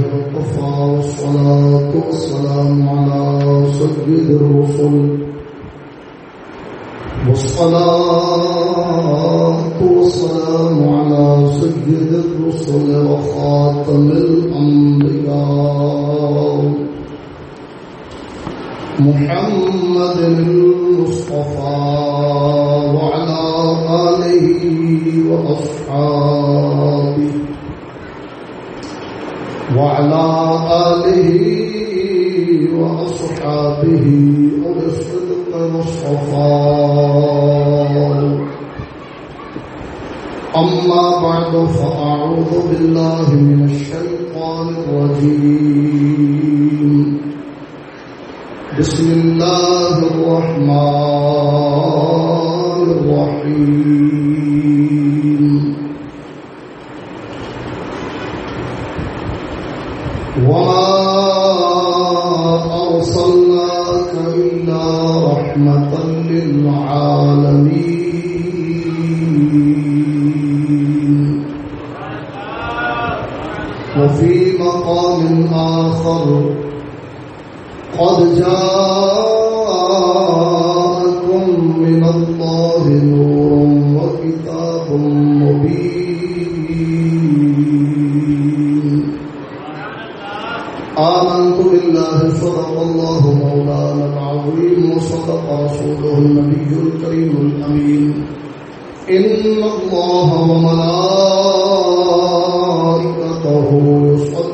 لله والصلاة والسلام على سيد الرسل والصلاة والسلام على سيد الرسل وخاتم الأنبياء محمد المصطفى وعلى آله وأصحابه وعلى آله وأصحابه أولي الصدق والصفاء أما بعد، فأعوذ بالله من الشيطان الرجيم. بسم الله الرحمن الرحيم. آخر قد جاءكم من الله نور وكتاب مبين. آمنت بالله صدق الله مولانا العظيم وصدق رسوله النبي الكريم الأمين. إن الله وملائكته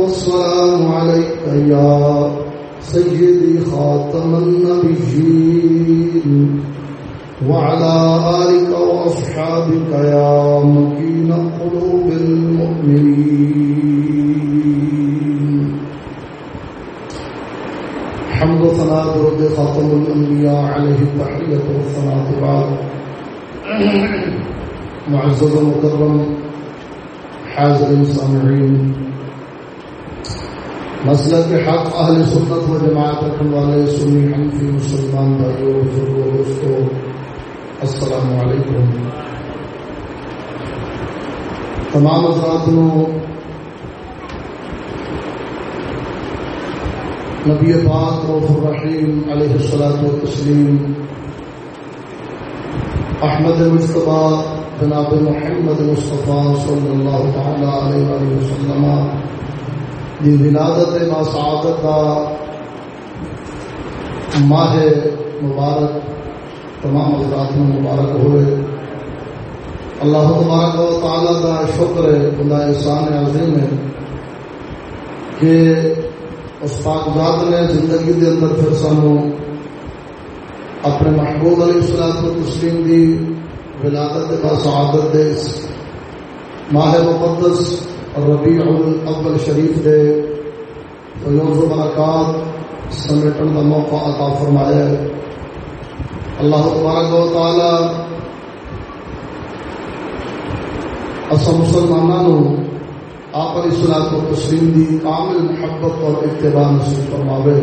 والسلام عليك يا سيدي خاتم النبيين. وعلى آلك وأصحابك يا مكين قلوب المؤمنين. حمد ثناء درد خاتم الأنبياء عليه التحية والثناء بعد. معزز مكرم حاضر سامعين مسئلہ کے حق، اہل سنت و جماعت رکھنے والے سنی حنفی مسلمان بھائیوں بزرگوں دوستوں السلام علیکم۔ تمام حضرات نبی پاک روف الرحیم علیہ السلاۃ و تسلیم احمد مصطفیٰ جناب محمد مصطفیٰ صلی اللہ تعالی علیہ وسلم دی ولادت با سعادت کا ماہ مبارک تمام حضرات میں مبارک ہوئے۔ اللہ تبارک و تعالیٰ کا شکر ہے خدا احسان عظیم ہے کہ اس پاک ذات نے زندگی کے اندر پھر سانو اپنے محبوب علیہ السلام کو تسلیم دی ولادت با سعادت دے۔ ماہ مقدس ربیع الاول شریف دے۔ فیوز و برکات سمیٹن کا موقع عطا فرمایا ہے اللہ تبارک و تعالی اصل مسلمانوں آپ علیہ السلام کو تسلیم دی کامل محبت اور اتباع نصیب فرماوے۔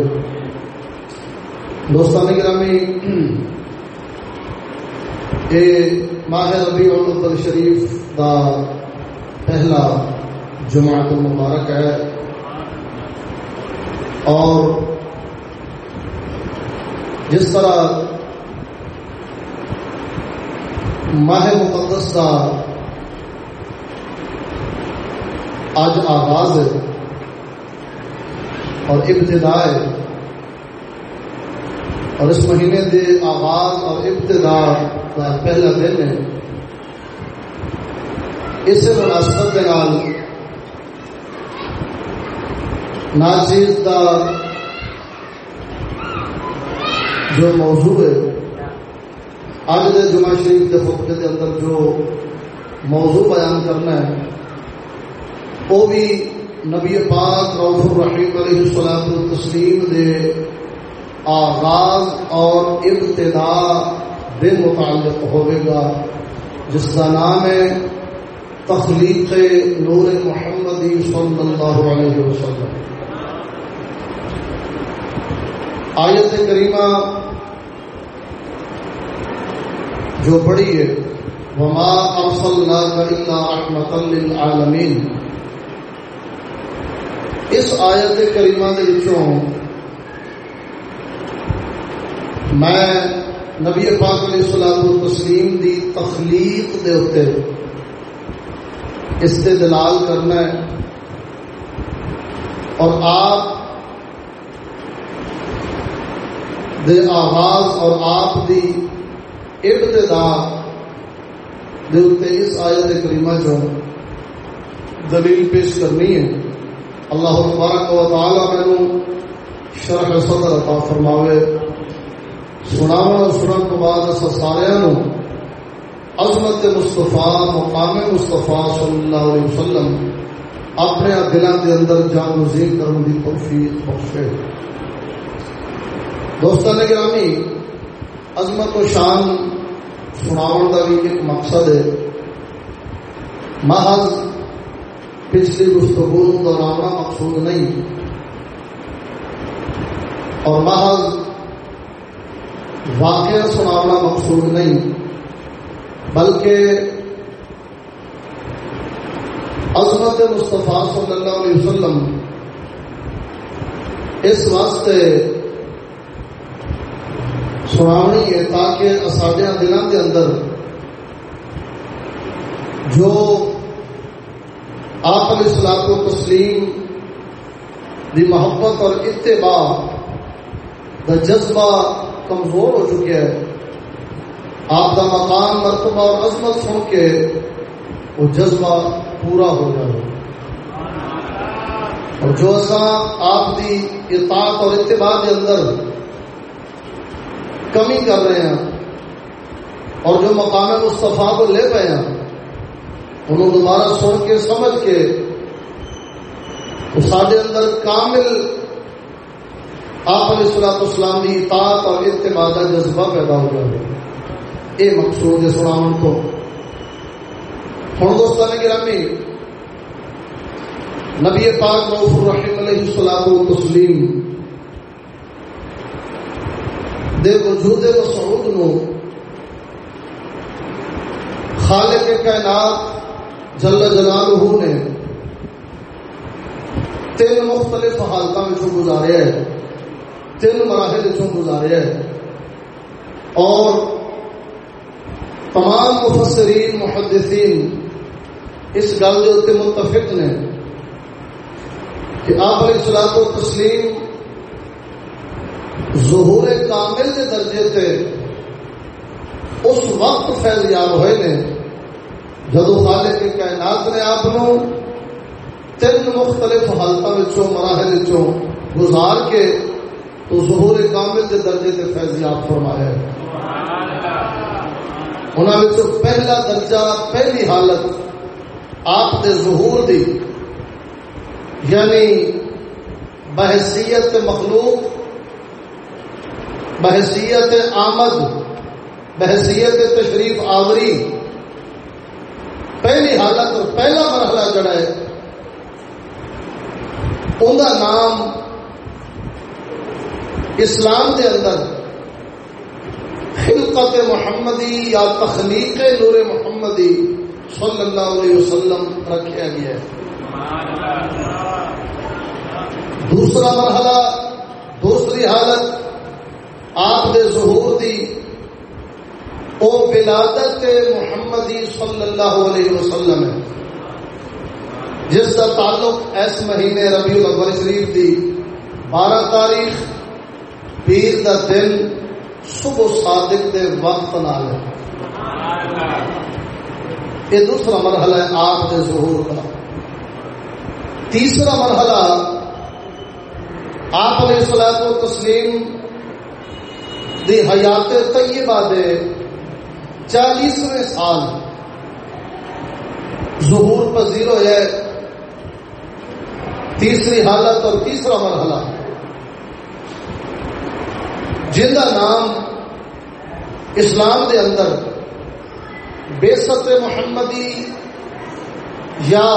دوستان گرامی، یہ ماہ ربیع الاول شریف دا پہلا جماعت المبارک ہے۔ اور جس طرح ماہ مقدس کا آج آغاز ہے اور ابتدا ہے، اور اس مہینے کے آغاز اور ابتدا کا پہلا دن ہے۔ اس مناسبت کے ناچیز کا جو موضوع ہے اج کے جمعہ شریف کے خطبے کے اندر جو موضوع بیان کرنا ہے، وہ بھی نبی پاک روف الرحیم علیہ السلام التسلیم دے آغاز اور ابتدا بے متعلق ہوئے گا، جس کا نام ہے تخلیق نور محمدی صلی اللہ علیہ وسلم۔ آیت کریمہ جو پڑھی ہے، وما ارسلناك الا رحمتا للعالمین اس آیت کریمہ کے وچوں میں نبی پاک علیہ السلام تسلیم دی تخلیق دے ہوتے استدلال کرنا ہے اور آپ دے آغاز اور آپ دی ابتدا دے اس آیت کریمہ جو دلیل پیش کرنی ہے۔ اللہ تبارک و تعالی مینو شرح صدر عطا فرماوے۔ سناون اور سنن تو بعد اس سارے نو عظمت مصطفیٰ، مقام مصطفیٰ صلی اللہ علیہ وسلم اپنے دلوں کے اندر جان وزیر کرنے کی توفیق بخشے۔ دوستان گرامی، عظمت و شان سناؤ کا بھی ایک مقصد ہے۔ محض پچھلی گفتگو دہرانا مقصود نہیں۔ اور محض واقعہ سنانا مقصود نہیں، بلکہ عظمت مصطفیٰ صلی اللہ علیہ وسلم اس واسطے سنانی ہے تاکہ سارے دلوں کے اندر جو آپ علیہ السلام و تسلیم دی محبت اور اتباع دا جذبہ کمزور ہو چکے ہے آپ کا مقام، مرتبہ اور عظمت سن کے وہ جذبہ پورا ہو جائے۔ اور جو ایسا آپ کی اطاعت اور اتباع کے اندر کمی کر رہے ہیں۔ اور جو مقام مصطفیٰ کو لے پے ہیں، انہوں دوبارہ سن کے، سمجھ کے سارے اندر کامل آپ علیہ السلام اسلام کی اطاعت اور اتباع کا جذبہ پیدا ہو جائے یہ مقصود ہے سنا کو۔ ہوں دوستان گرامی، نبی پاک روف الرحیم علیہ السلام تسلیم دے وجود مسعود نو خالق کائنات جل جلالہ نے تین مختلف حالتوں میں گزاریا ہے تین مراحل گزاریا ہے اور تمام مفسرین، محدثین اس گل کے اتنے متفق نے کہ آپ علیہ السلام و تسلیم ظہور کامل کے درجے سے اس وقت فیض یاب ہوئے نے، جدو خالق کی کائنات نے آپ تین مختلف حالتوں مراحل گزار کے تو ظہور کامل کے درجے سے فیض یاب فرمایا انہوں پہلا درجہ، پہلی حالت آپ کے ظہور دی یعنی بحثیت مخلوق بحثیت آمد، بحثیت تشریف آوری۔ پہلی حالت اور پہلا مرحلہ جڑا ہے ان کا نام اسلام کے اندر خلقت محمدی یا تخلیق نور محمدی صلی اللہ علیہ وسلم رکھا گیا ہے۔ دوسرا مرحلہ، دوسری حالت آپ دے ظہور دی او ولادت محمدی صلی اللہ علیہ وسلم ہے۔ جس کا تعلق اس مہینے ربیع الاول شریف دی بارہ تاریخ پیر دا دن صبح صادق دے وقت نال ہے۔ یہ دوسرا مرحلہ ہے آپ کے ظہور کا۔ تیسرا مرحلہ آپ علیہ السلام کو تسلیم دی حیات طیبہ دے چالیسویں سال ظہور پذیر ہو جائے تیسری حالت اور تیسرا مرحلہ۔ جن کا نام اسلام دے اندر بے ست محمدی یا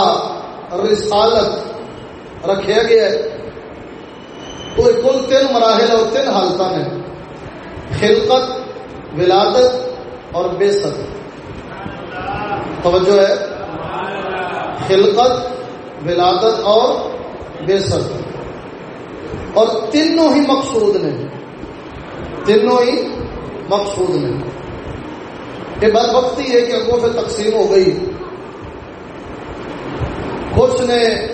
رسالت رکھا گیا ہے تو کل تین مراحل اور تین حالت نے۔ خلقت، ولادت اور بے ست توجہ ہے۔ خلقت، ولادت اور بے ست اور تینوں ہی مقصود نے تینوں ہی مقصود نے یہ بد وقتی ہے کہ اگوں سے تقسیم ہو گئی۔ کچھ نے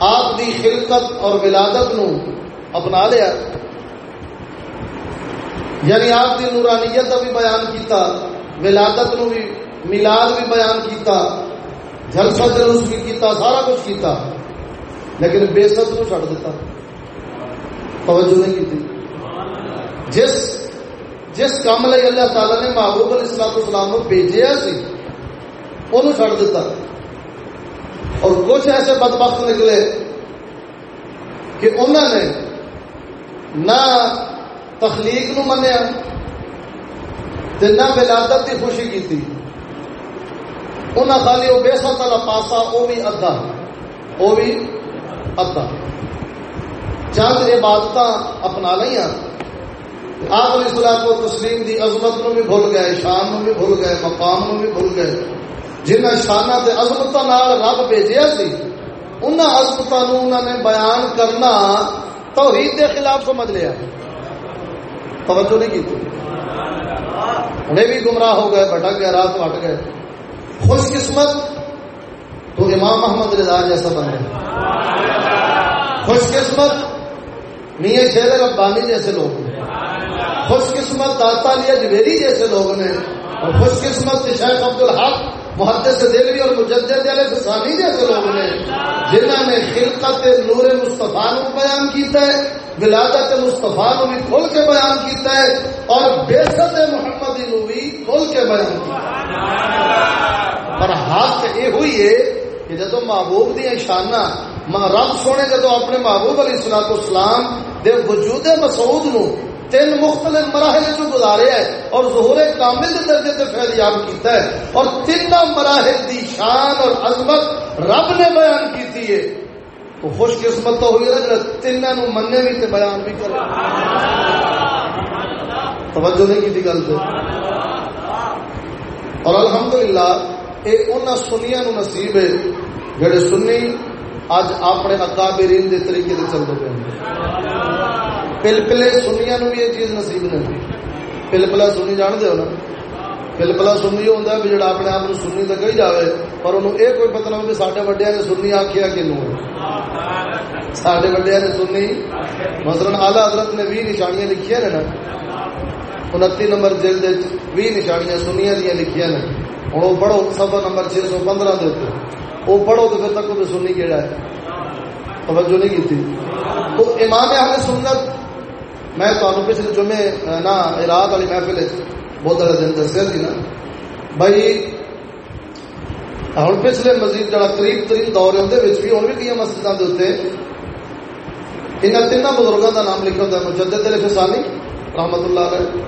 آپ کی خلقت اور ولادت نو اپنا لیا۔ یعنی آپ کی نورانیت کا بھی بیان کیتا، ولادت نو بھی ملاد بھی بیان کیتا جلسہ جلوس بھی کیتا، سارا کچھ کیتا۔ لیکن بےسط نو چڑھ دیتا۔ توجہ نہیں کی تھی جس جس کام لی اللہ تعالی نے محبوب علیہ السلام اسلام کو بھیجا سی وہ چڑھ دیتا۔ اور کچھ ایسے بدبخت نکلے کہ انہوں نے نہ تخلیق نو منیا نہ ولادت کی خوشی کی تھی انہیں خالی وہ بے سات والا پاسا وہ بھی ادھا وہ بھی ادھا۔ چند عبادت اپنا لیا آپ علیہ السلام کو تسلیم دی عظمت نو بھی بھول گئے، شان نو بھی بھول گئے، مقام نو بھی بھول گئے۔ جنہ شانہ تے عظمت رب بھیجیا سی ان عظمت نے بیان کرنا توحید کے خلاف سمجھ لیا۔ توجہ نہیں کی انہیں بھی گمراہ ہو گئے، بھٹک گئے، رات ہٹ گئے۔ خوش قسمت تو امام محمد رضا جیسا بن گئے خوش قسمت میاں شیر ربانی جیسے لوگ خوش قسمت داتا لیا جویری جیسے لوگ نے اور خوش قسمت شیخ عبد الحق محدث دلوی اور مجدد علیہ فسانی جیسے لوگ نے جنہوں نے خلقت نور مصطفیٰ نو بیان کیتا ہے، ولادت مصطفیٰ نو بھی کھول کے بیان کیتا ہے، اور بیست محمدی نو بھی کھول کے بیان کیتا ہے۔ پر حق یہ ہوئی ہے کہ جدو محبوب دیا شانہ رب سونے جدو اپنے محبوب علیہ السلام دے وجود مسعود نو تین مختلف مراحل جو گزارے ہے اور ظہور کامل کے درجے سے فیضیاب کیتا ہے اور تین مراحل دی شان اور عظمت رب نے بیان کیتی ہے۔ تو خوش قسمت تو ہوئی ہے جب تینوں مننے بھی تے بیان بھی کرے۔ توجہ نہیں کی گل سے اور الحمدللہ یہ ان سنیا نو نصیب ہے جڑے سنی اج اپنے اکابرین دے طریقے سے چلتے پے پلپلے سنیا نو بھی یہ چیز نصیب نہیں پلپلا سنی جان دے نا پلپلا سنی ہوتا ہے بھی جڑا اپنے آپ سنی تو کہی جائے پر انہوں یہ کوئی پتہ نہ سارے وڈیا نے سنی آخیا کنو سارے وڈیا نے سنی مثلاً آلہ حضرت نے بھی نشانیاں لکھیا نے نا انتی نمبر جلد بھی نشانیاں سنیا دیا لکھیا نے ہوں وہ پڑھو سب نمبر چھ سو پندرہ دے وہ پڑھو تو پھر تک سنی کہڑا ہے توجہ نہیں کی تو امام اہل سنت میں تمہیں پچھلے جمعے نا، رات والی محفل بہت بڑا دن دسیا سی نا۔ بھائی ہوں پچھلے مزید جڑا قریب ترین دور ہے اندر بھی ہوں بھی کئی مسجد کے اتنے ان تین بزرگوں کا نام لکھا ہوتا ہے، مجدد علیہ فسانی رحمت اللہ علیہ،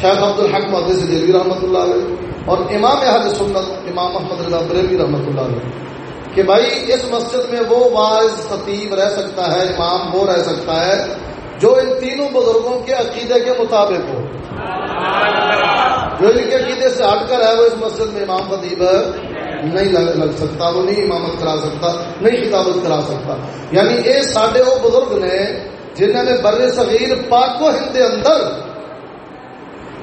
شیخ عبد الحق محدث سے دلوی رحمت اللہ علیہ، اور امام احد سنت، امام محمد رضا بریلوی، رحمت اللہ علیہ۔ کہ بھائی، اس مسجد میں وہ واعظ خطیب رہ سکتا ہے، امام وہ رہ سکتا ہے جو ان تینوں بزرگوں کے عقیدے کے مطابق ہو۔ جو ان کے عقیدے سے ہٹ کر ہے وہ اس مسجد میں امام خطیب نہیں لگ سکتا، وہ نہیں امامت کرا سکتا، نہیں کتابت کرا سکتا۔ یعنی یہ سارے وہ بزرگ نے جنہوں نے بر صغیر پاک و ہند اندر،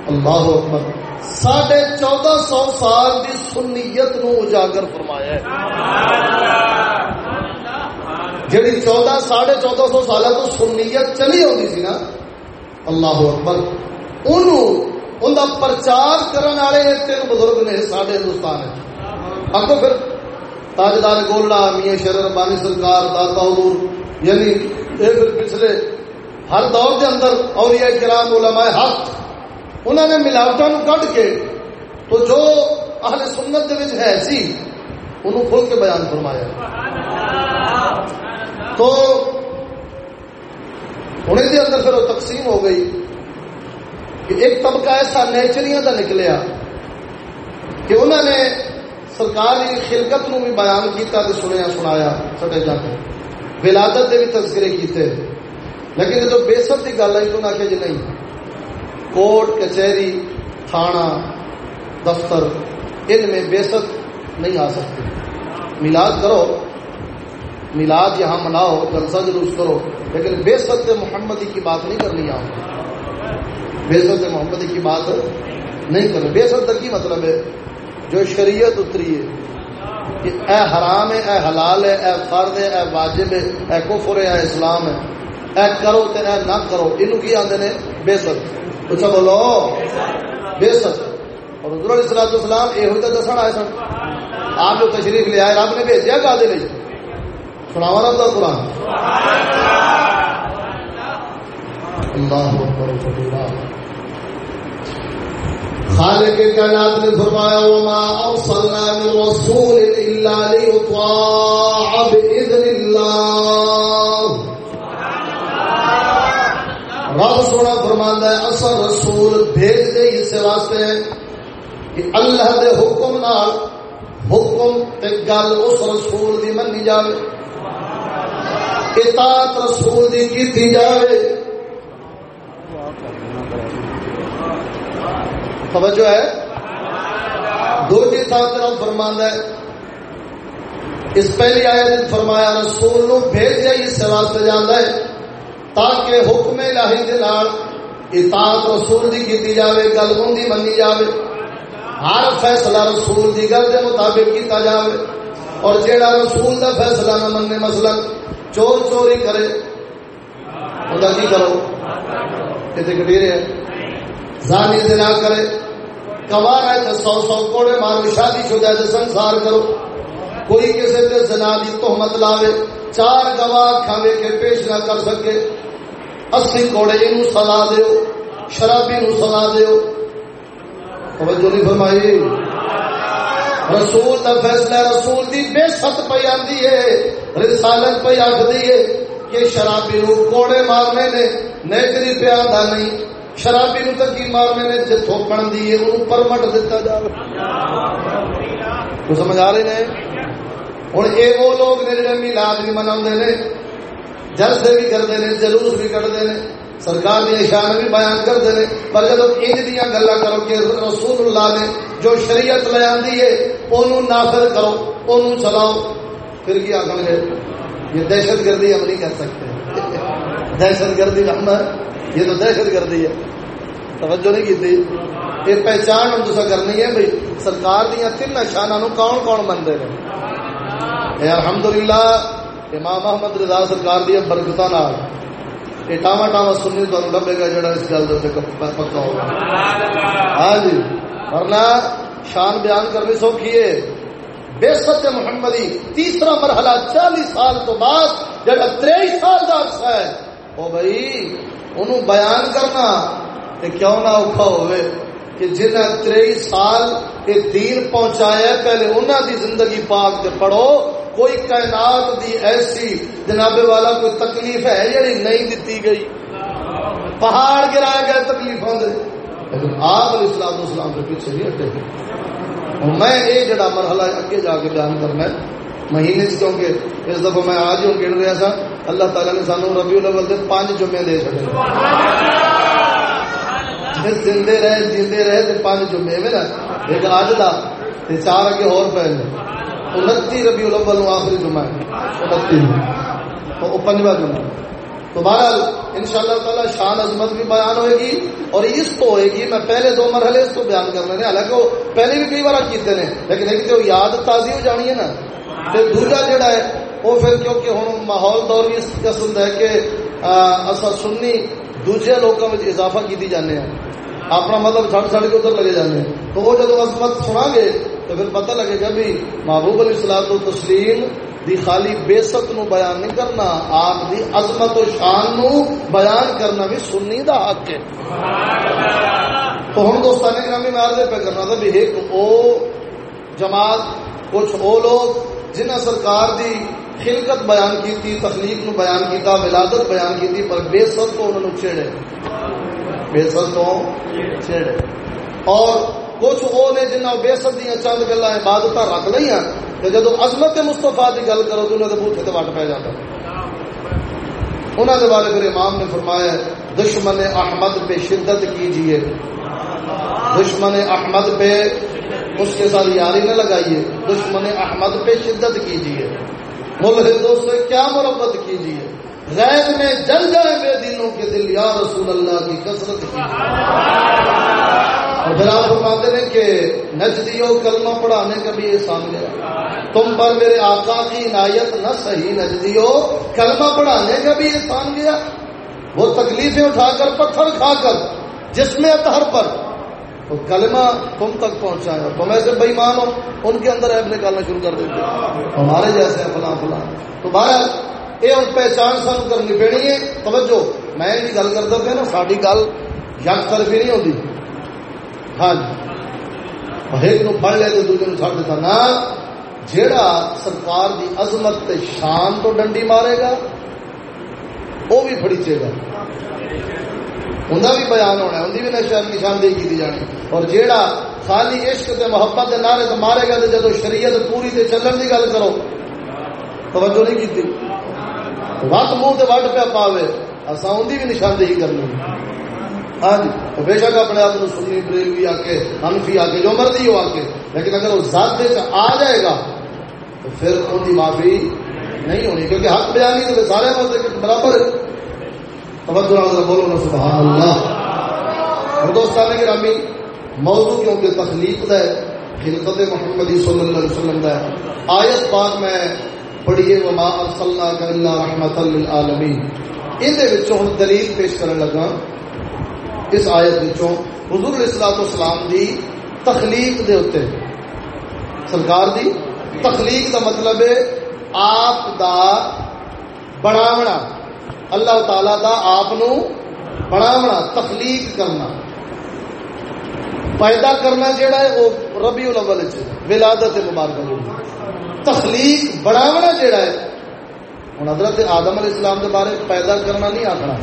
اللہ اکبر ساڑھے چودہ سو سال کی سنیت نو اجاگر فرمایا ہے۔ جڑی چودہ، ساڑھے چودہ سو سال تو سنیت چلی ہوتی سی نا، اللہ اکبر۔ ان کا پرچار کرنے والے تین بزرگ نے سارے ہندوستان اگو پھر، تاجدار گولڈا میاں شر ربانی سرکار، داتا حضور یعنی یہ پھر پچھلے ہر دور کے اندر اور یہ کرام، علماء حق انہوں نے ملاوٹوں کٹ کے تو جو اہل سنت ہے سی انہوں کھل کے بیان فرمایا۔ تو انہیں دے اندر پھر وہ تقسیم ہو گئی کہ ایک طبقہ ایسا نیچریاں کا نکلیا کہ انہوں نے سرکاری خلقت نو بھی بیان کیتا تے سنیا سنایا سٹے جاتے ولادت دے بھی تذکرے کیتے۔ لیکن جو بےسط کی گل آئی تو نہ کہ جی نہیں۔ کوٹ، کچہری تھانہ دفتر، ان میں بےسط نہیں آ سکتی میلاد کرو۔ میلاد یہاں مناؤ، جلسہ جلوس کرو۔ لیکن بے ست محمدی کی بات نہیں کرنی آپ بے ست محمدی کی بات نہیں کرنی۔ بے ست کی مطلب ہے؟ جو شریعت اتری ہے کہ اے حرام ہے، اے حلال ہے، اے فرد ہے، اے واجب ہے، اے کفر ہے، اے اسلام ہے۔ اے کرو تے اے نہ کرو۔ یہ کی آتے ہیں بے ست اچھا بولو۔ بے ست اور حضور علیہ السلام اسلام یہ ہوتا دسن آئے سن۔ آپ جو تشریف لے آئے، رب نے بھیجا گا دے سناوا رب کا قرآن۔ اللہ خالق کائنات نے فرمایا، وما ارسلنا من رسول الا ليطاع باذن الله۔ رب سونا فرماندا ہے، اصل رسول بھیج دے اس واسطے کہ اللہ دے حکم نال حکم تے گل اس رسول دی منی جاوے اطاعت رسول دی کیتی جاوے۔ توجہ ہے؟ دو جی طرف فرمانا ہے۔ اس پہلی آیت فرمایا، رسول نو بھیجا اس واسطے جانا ہے، تاکہ حکم الہی دے نال اطاعت رسول دی کیتی جاوے، گل اون دی منی جاوے۔ ہر فیصلہ رسول دی گل دے مطابق کیتا جاوے۔ اور جیڑا رسول دا فیصلہ نہ مننے، مثلا چور چوری کرے، خدا کی کرو کتنے کٹیرے ہیں۔ زانی دنا کرے کمار ہے تو سو سو کوڑے مارو، شادی شدہ ہے سنسار کرو۔ کوئی کسی تے زنا دی تہمت لاوے، چار گواہ کھاوے کے پیش نہ کر سکے۔ اسی کوڑے انو سلا دیو، شرابی نو سلا دیو۔ توجہ نہیں فرمائی۔ رسول دا فیصلہ رسول دی بے ست پہ آندی ہے، رسالت پہ آخری ہے کہ شرابی نو کوڑے مارنے نے نیچری پہ آدھا نہیں۔ شرابی نو تکی مارنے نے جی تھوپن دی ہے انہوں پرمٹ دیتا جائے تو سمجھ آ رہے ہیں ہوں یہ وہ لوگ نے جڑے میلاد بھی منا نے، جلسے بھی کرتے ہیں جلوس بھی کرتے ہیں سرکار کی اشار بھی بیان کرتے ہیں پر جب ان دیا گلا کرو کہ رسول اللہ نے جو شریعت لے آدھی ہے، انہوں نافذ کرو، انہوں چلاؤ۔ پھر کیا آخر گے یہ دہشت گردی ہم نہیں کر سکتے۔ دہشت گردی ہم یہ تو دہشت گردی ہے۔ توجہ نہیں کی یہ پہچان ہم دوسرا کرنی ہے بھائی، سرکار دیا تین نشانہ کون کون منتے ہیں الحمد للہ امام محمد رضا سرکار دیا برکت یہ ٹاوا ٹاوا سننی تو لبے گا جڑا اس گل پکا ہوگا۔ ہاں جی۔ ورنہ شان بیان کرنی سوکھی ہے۔ بے ست محمدی، تیسرا مرحلہ چالیس سال تو بعد جڑا تریس سال کا عرصہ ہے۔ او بھائی، انہوں بیان کرنا کہ کیوں نہ اوکھا ہوئے۔ کہ جنہ تری سال یہ دین پہنچایا پہلے انہوں دی زندگی پاک کے پڑھو۔ کوئی کائنات دی ایسی جناب والا کوئی تکلیف ہے جڑی نہیں دیتی گئی۔ پہاڑ گرایا گیا تکلیفوں دے لیکن آپ علیہ السلام اسلام کے پیچھے نہیں ہٹے۔ میں یہ جڑا مرحلہ اگے جا کے بیان کرنا ہے۔ مہینے سے کیونکہ اس دفعہ میں آج ہوں گن رہا تھا اللہ تعالیٰ نے سانو ربی الاول سے پانچ جمعے دے چڑے پھر زندے رہے جیندے رہے تو پانچ جمعے میں نا، ایک آج دا تے چار اگے اور پہ انتی ربی الاول آخری جمعہ ہے۔ انتی تو وہ پنجواں جمعہ تو بہرحال ان شاء اللہ تعالیٰ شان عظمت بھی بیان ہوئے گی اور اس تو ہوئے گی، میں پہلے دو مرحلے اس کو بیان کر رہے ہیں حالانکہ وہ پہلے بھی کئی بار کیتے ہیں، لیکن ایک تو یاد تازی ہو جانی ہے نا دوجا جڑا ہے، وہ پھر کیونکہ ہوں ماحول دور بھی اس قسم ہے کہ اصا سننی دوجے لوگوں میں اضافہ کی جانے ہیں۔ اپنا مطلب سڑ سڑ کے ادھر لگے جانے تو وہ جب عظمت سنا گے تو پھر پتہ لگے گا بھی محبوب علیہ السلام تو تسلیم دی خالی بےسک نو بیان نہیں کرنا، آپ دی عظمت و شان نو بیان کرنا بھی سننی دا حق ہے۔ تو ہم دوستانی گرامی، میں عرض پہ کرنا تھا بھی ایک او جماعت، کچھ وہ لوگ جنہ سرکار دی خلقت بیان کی تخلیق نو بیان کیتا ولادت بیان کی پر بے سد تو انہوں نے چھیڑے بے تو چھیڑے۔ اور کچھ وہ نے جنہ بے دیا چند گلا عبادت رکھ لی ہیں جب عظمت مستفا کی گل کرو تو انہوں نے بوٹے تو وٹ پی جاتا انہوں نے بارے پھر امام نے فرمایا، دشمن احمد پہ شدت کیجیے دشمن احمد پہ اس کے ساتھ یاری نہ لگائیے۔ دشمن احمد پہ شدت کیجیے ملحدوں سے کیا مربت کیجیے غیر میں جل جائے بے دینوں کے دل، یا رسول اللہ کی کثرت کی۔ اور پھر آپ فرماتے ہیں کہ نجدیوں کلمہ پڑھانے کا بھی احسان گیا تم پر میرے آقا کی عنایت نہ صحیح، نجدیوں کلمہ پڑھانے کا بھی احسان گیا وہ تکلیفیں اٹھا کر، پتھر کھا کر، جس میں اتہر پر تو کلمہ تم تک پہنچایا تم ایسے بے مان ہو، ان کے اندر ایپ نکالنا شروع کر دیتے ہمارے جیسے ہیں فلاں فلاں۔ تو بہرحال یہ پہچان سان کرنی پینی ہے توجہ میں یہ گل کرتا پہ نا ساری گل یک طرفی نہیں ہوتی ہاں جی ایک نو پڑھ لے تو دوسرے چھڑ دیتا نا جیڑا سرکار دی عظمت شان تو ڈنڈی مارے گا وہ بھی فڑیچے گا ان بھی بیان ہونا ان بھی نشاندہی کی جانی اور جیڑا خالی عشق تے محبت دے نعرے تو مارے گا تو جدو شریعت پوری تے چلن کی گل کرو توجہ نہیں کی وقت منہ تے وڈ پہ پاوے اصا ان بھی نشاندہی کرنی ہاں جی بے شک اپنے آپ کو سنی بریلوی آ کے انفی آ کے جو مرضی ہو آ کے لیکن اگر وہ ذات آ جائے گا تو پھر ان کی معافی نہیں ہونی کیونکہ حق بیانی تو سارے برابر توجہ بولو نا سبحان اللہ اور دوستان گرامی موضوع کیونکہ تخلیق دا ہے خلقت محمدی صلی اللہ علیہ وسلم دا ہے آیت پاک میں پڑھیے، وما ارسلنا کا الا رحمت للعالمین ان دے وچوں ہن دلیل پیش کرن لگا۔ اس آیت وچوں حضور علیہ الصلوۃ والسلام دی تخلیق دے اوتے۔ سرکار دی تخلیق دا مطلب ہے آپ دا بناونا اللہ تعالی دا آپ نو بناونا تخلیق کرنا۔ پیدا کرنا جیڑا ہے وہ ربی الاول ولادت مبارک ہوئی تخلیق بناونا جیڑا ہے ہوں حضرت آدم علیہ السلام کے بارے پیدا کرنا نہیں آخنا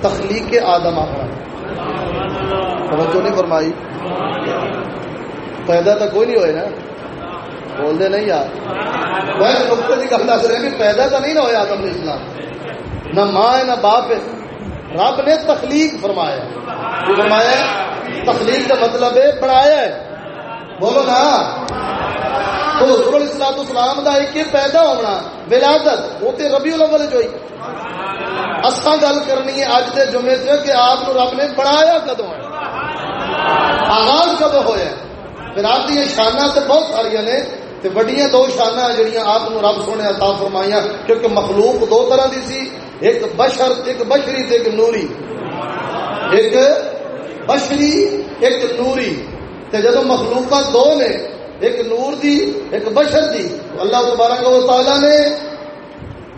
تخلیق آدم آخنا توجہ نہیں فرمائی۔ پیدا تو کوئی نہیں ہوئے نا۔ بولتے نہیں یار۔ میں نقطے کی گل دس رہے پیدا تو نہیں نہ ہوئے آدم علیہ السلام۔ نہ ماں ہے، نہ باپ ہے۔ رب نے تخلیق فرمایا۔ فرمایا تخلیق کا مطلب ہے بنایا ہے۔ بولو نا۔ تو حضور اسلام کا ایک پیدا ہونا، ولادت، وہ تو ربی الاول جو اصا گل کرنی ہے اج کے جمعے سے کہ آپ رب نے بنایا کدو ہے۔ آغاز کدو ہوا پھر آپ دیا شانہ تو بہت ساریا نے وڈیاں دو شانہ جہاں آپ رب سونے عطا فرمائیاں، کیونکہ مخلوق دو طرح کی سی، ایک بشر، ایک بشری تے ایک نوری۔ ایک بشری، ایک نوری۔ تے جدو مخلوقات دو نے ایک نور دی، ایک بشر دی اللہ تبارک و تعالی نے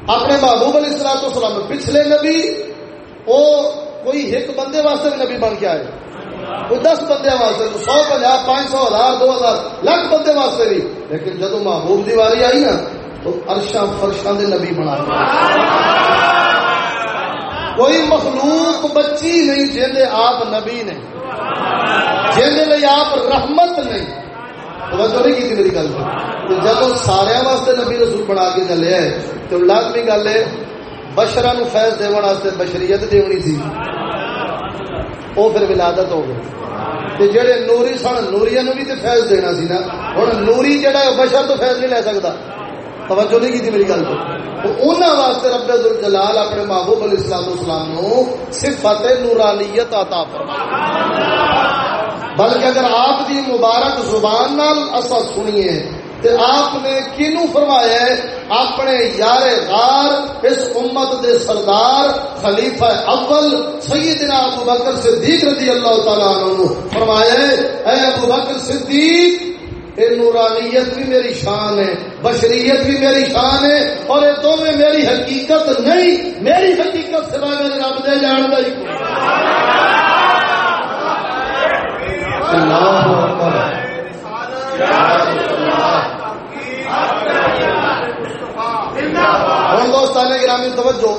اپنے محبوب علیہ السلام تو پچھلے نبی وہ کوئی ایک بندے واسطے نبی بن کے آئے۔ کوئی دس بندے واسطے سو پنجہ پانچ سو، ہزار، دو ہزار، لاکھ بندے واسطے بھی۔ لیکن جدو محبوب دی واری آئی نا، تو ارشا فرشاں دے نبی بنا۔ کوئی مخلوق بچی نہیں جی آپ نبی نے جی آپ رحمت نہیں۔ توجہ نہیں کی میری گل جب سارا واسطے نبی رسول بنا کے چلے ہے تو لازمی گل ہے، بشرا نو فیض دے واسطے بشریت دینی تھی وہ پھر ولادت ہو گئی۔ جہے نوری سن نوریا نو بھی فیض دینا سی نا۔ ہوں نوری جہا بشر تو فیض نہیں لے سکتا۔ توجہ نہیں کی میری گل تو؟ انہوں واسطے رب الجلال اپنے محبوب علیہ السلام اسلام نو صفت نورانیت عطا فرما بلکہ اگر آپ دی مبارک زبان نال اصا سنیے، تے آپ نے کینو فرمایا ہے؟ اپنے یار غار، اس امت دے سردار خلیفہ اول سیدنا ابو بکر صدیق رضی اللہ تعالی عنہ فرمایا ہے، اے ابو بکر صدیق یہ نورانیت بھی میری شان ہے، بشریت بھی میری شان ہے، اور یہ دونوں میری حقیقت نہیں، میری حقیقت سوا میرے رب دے جان دے ہی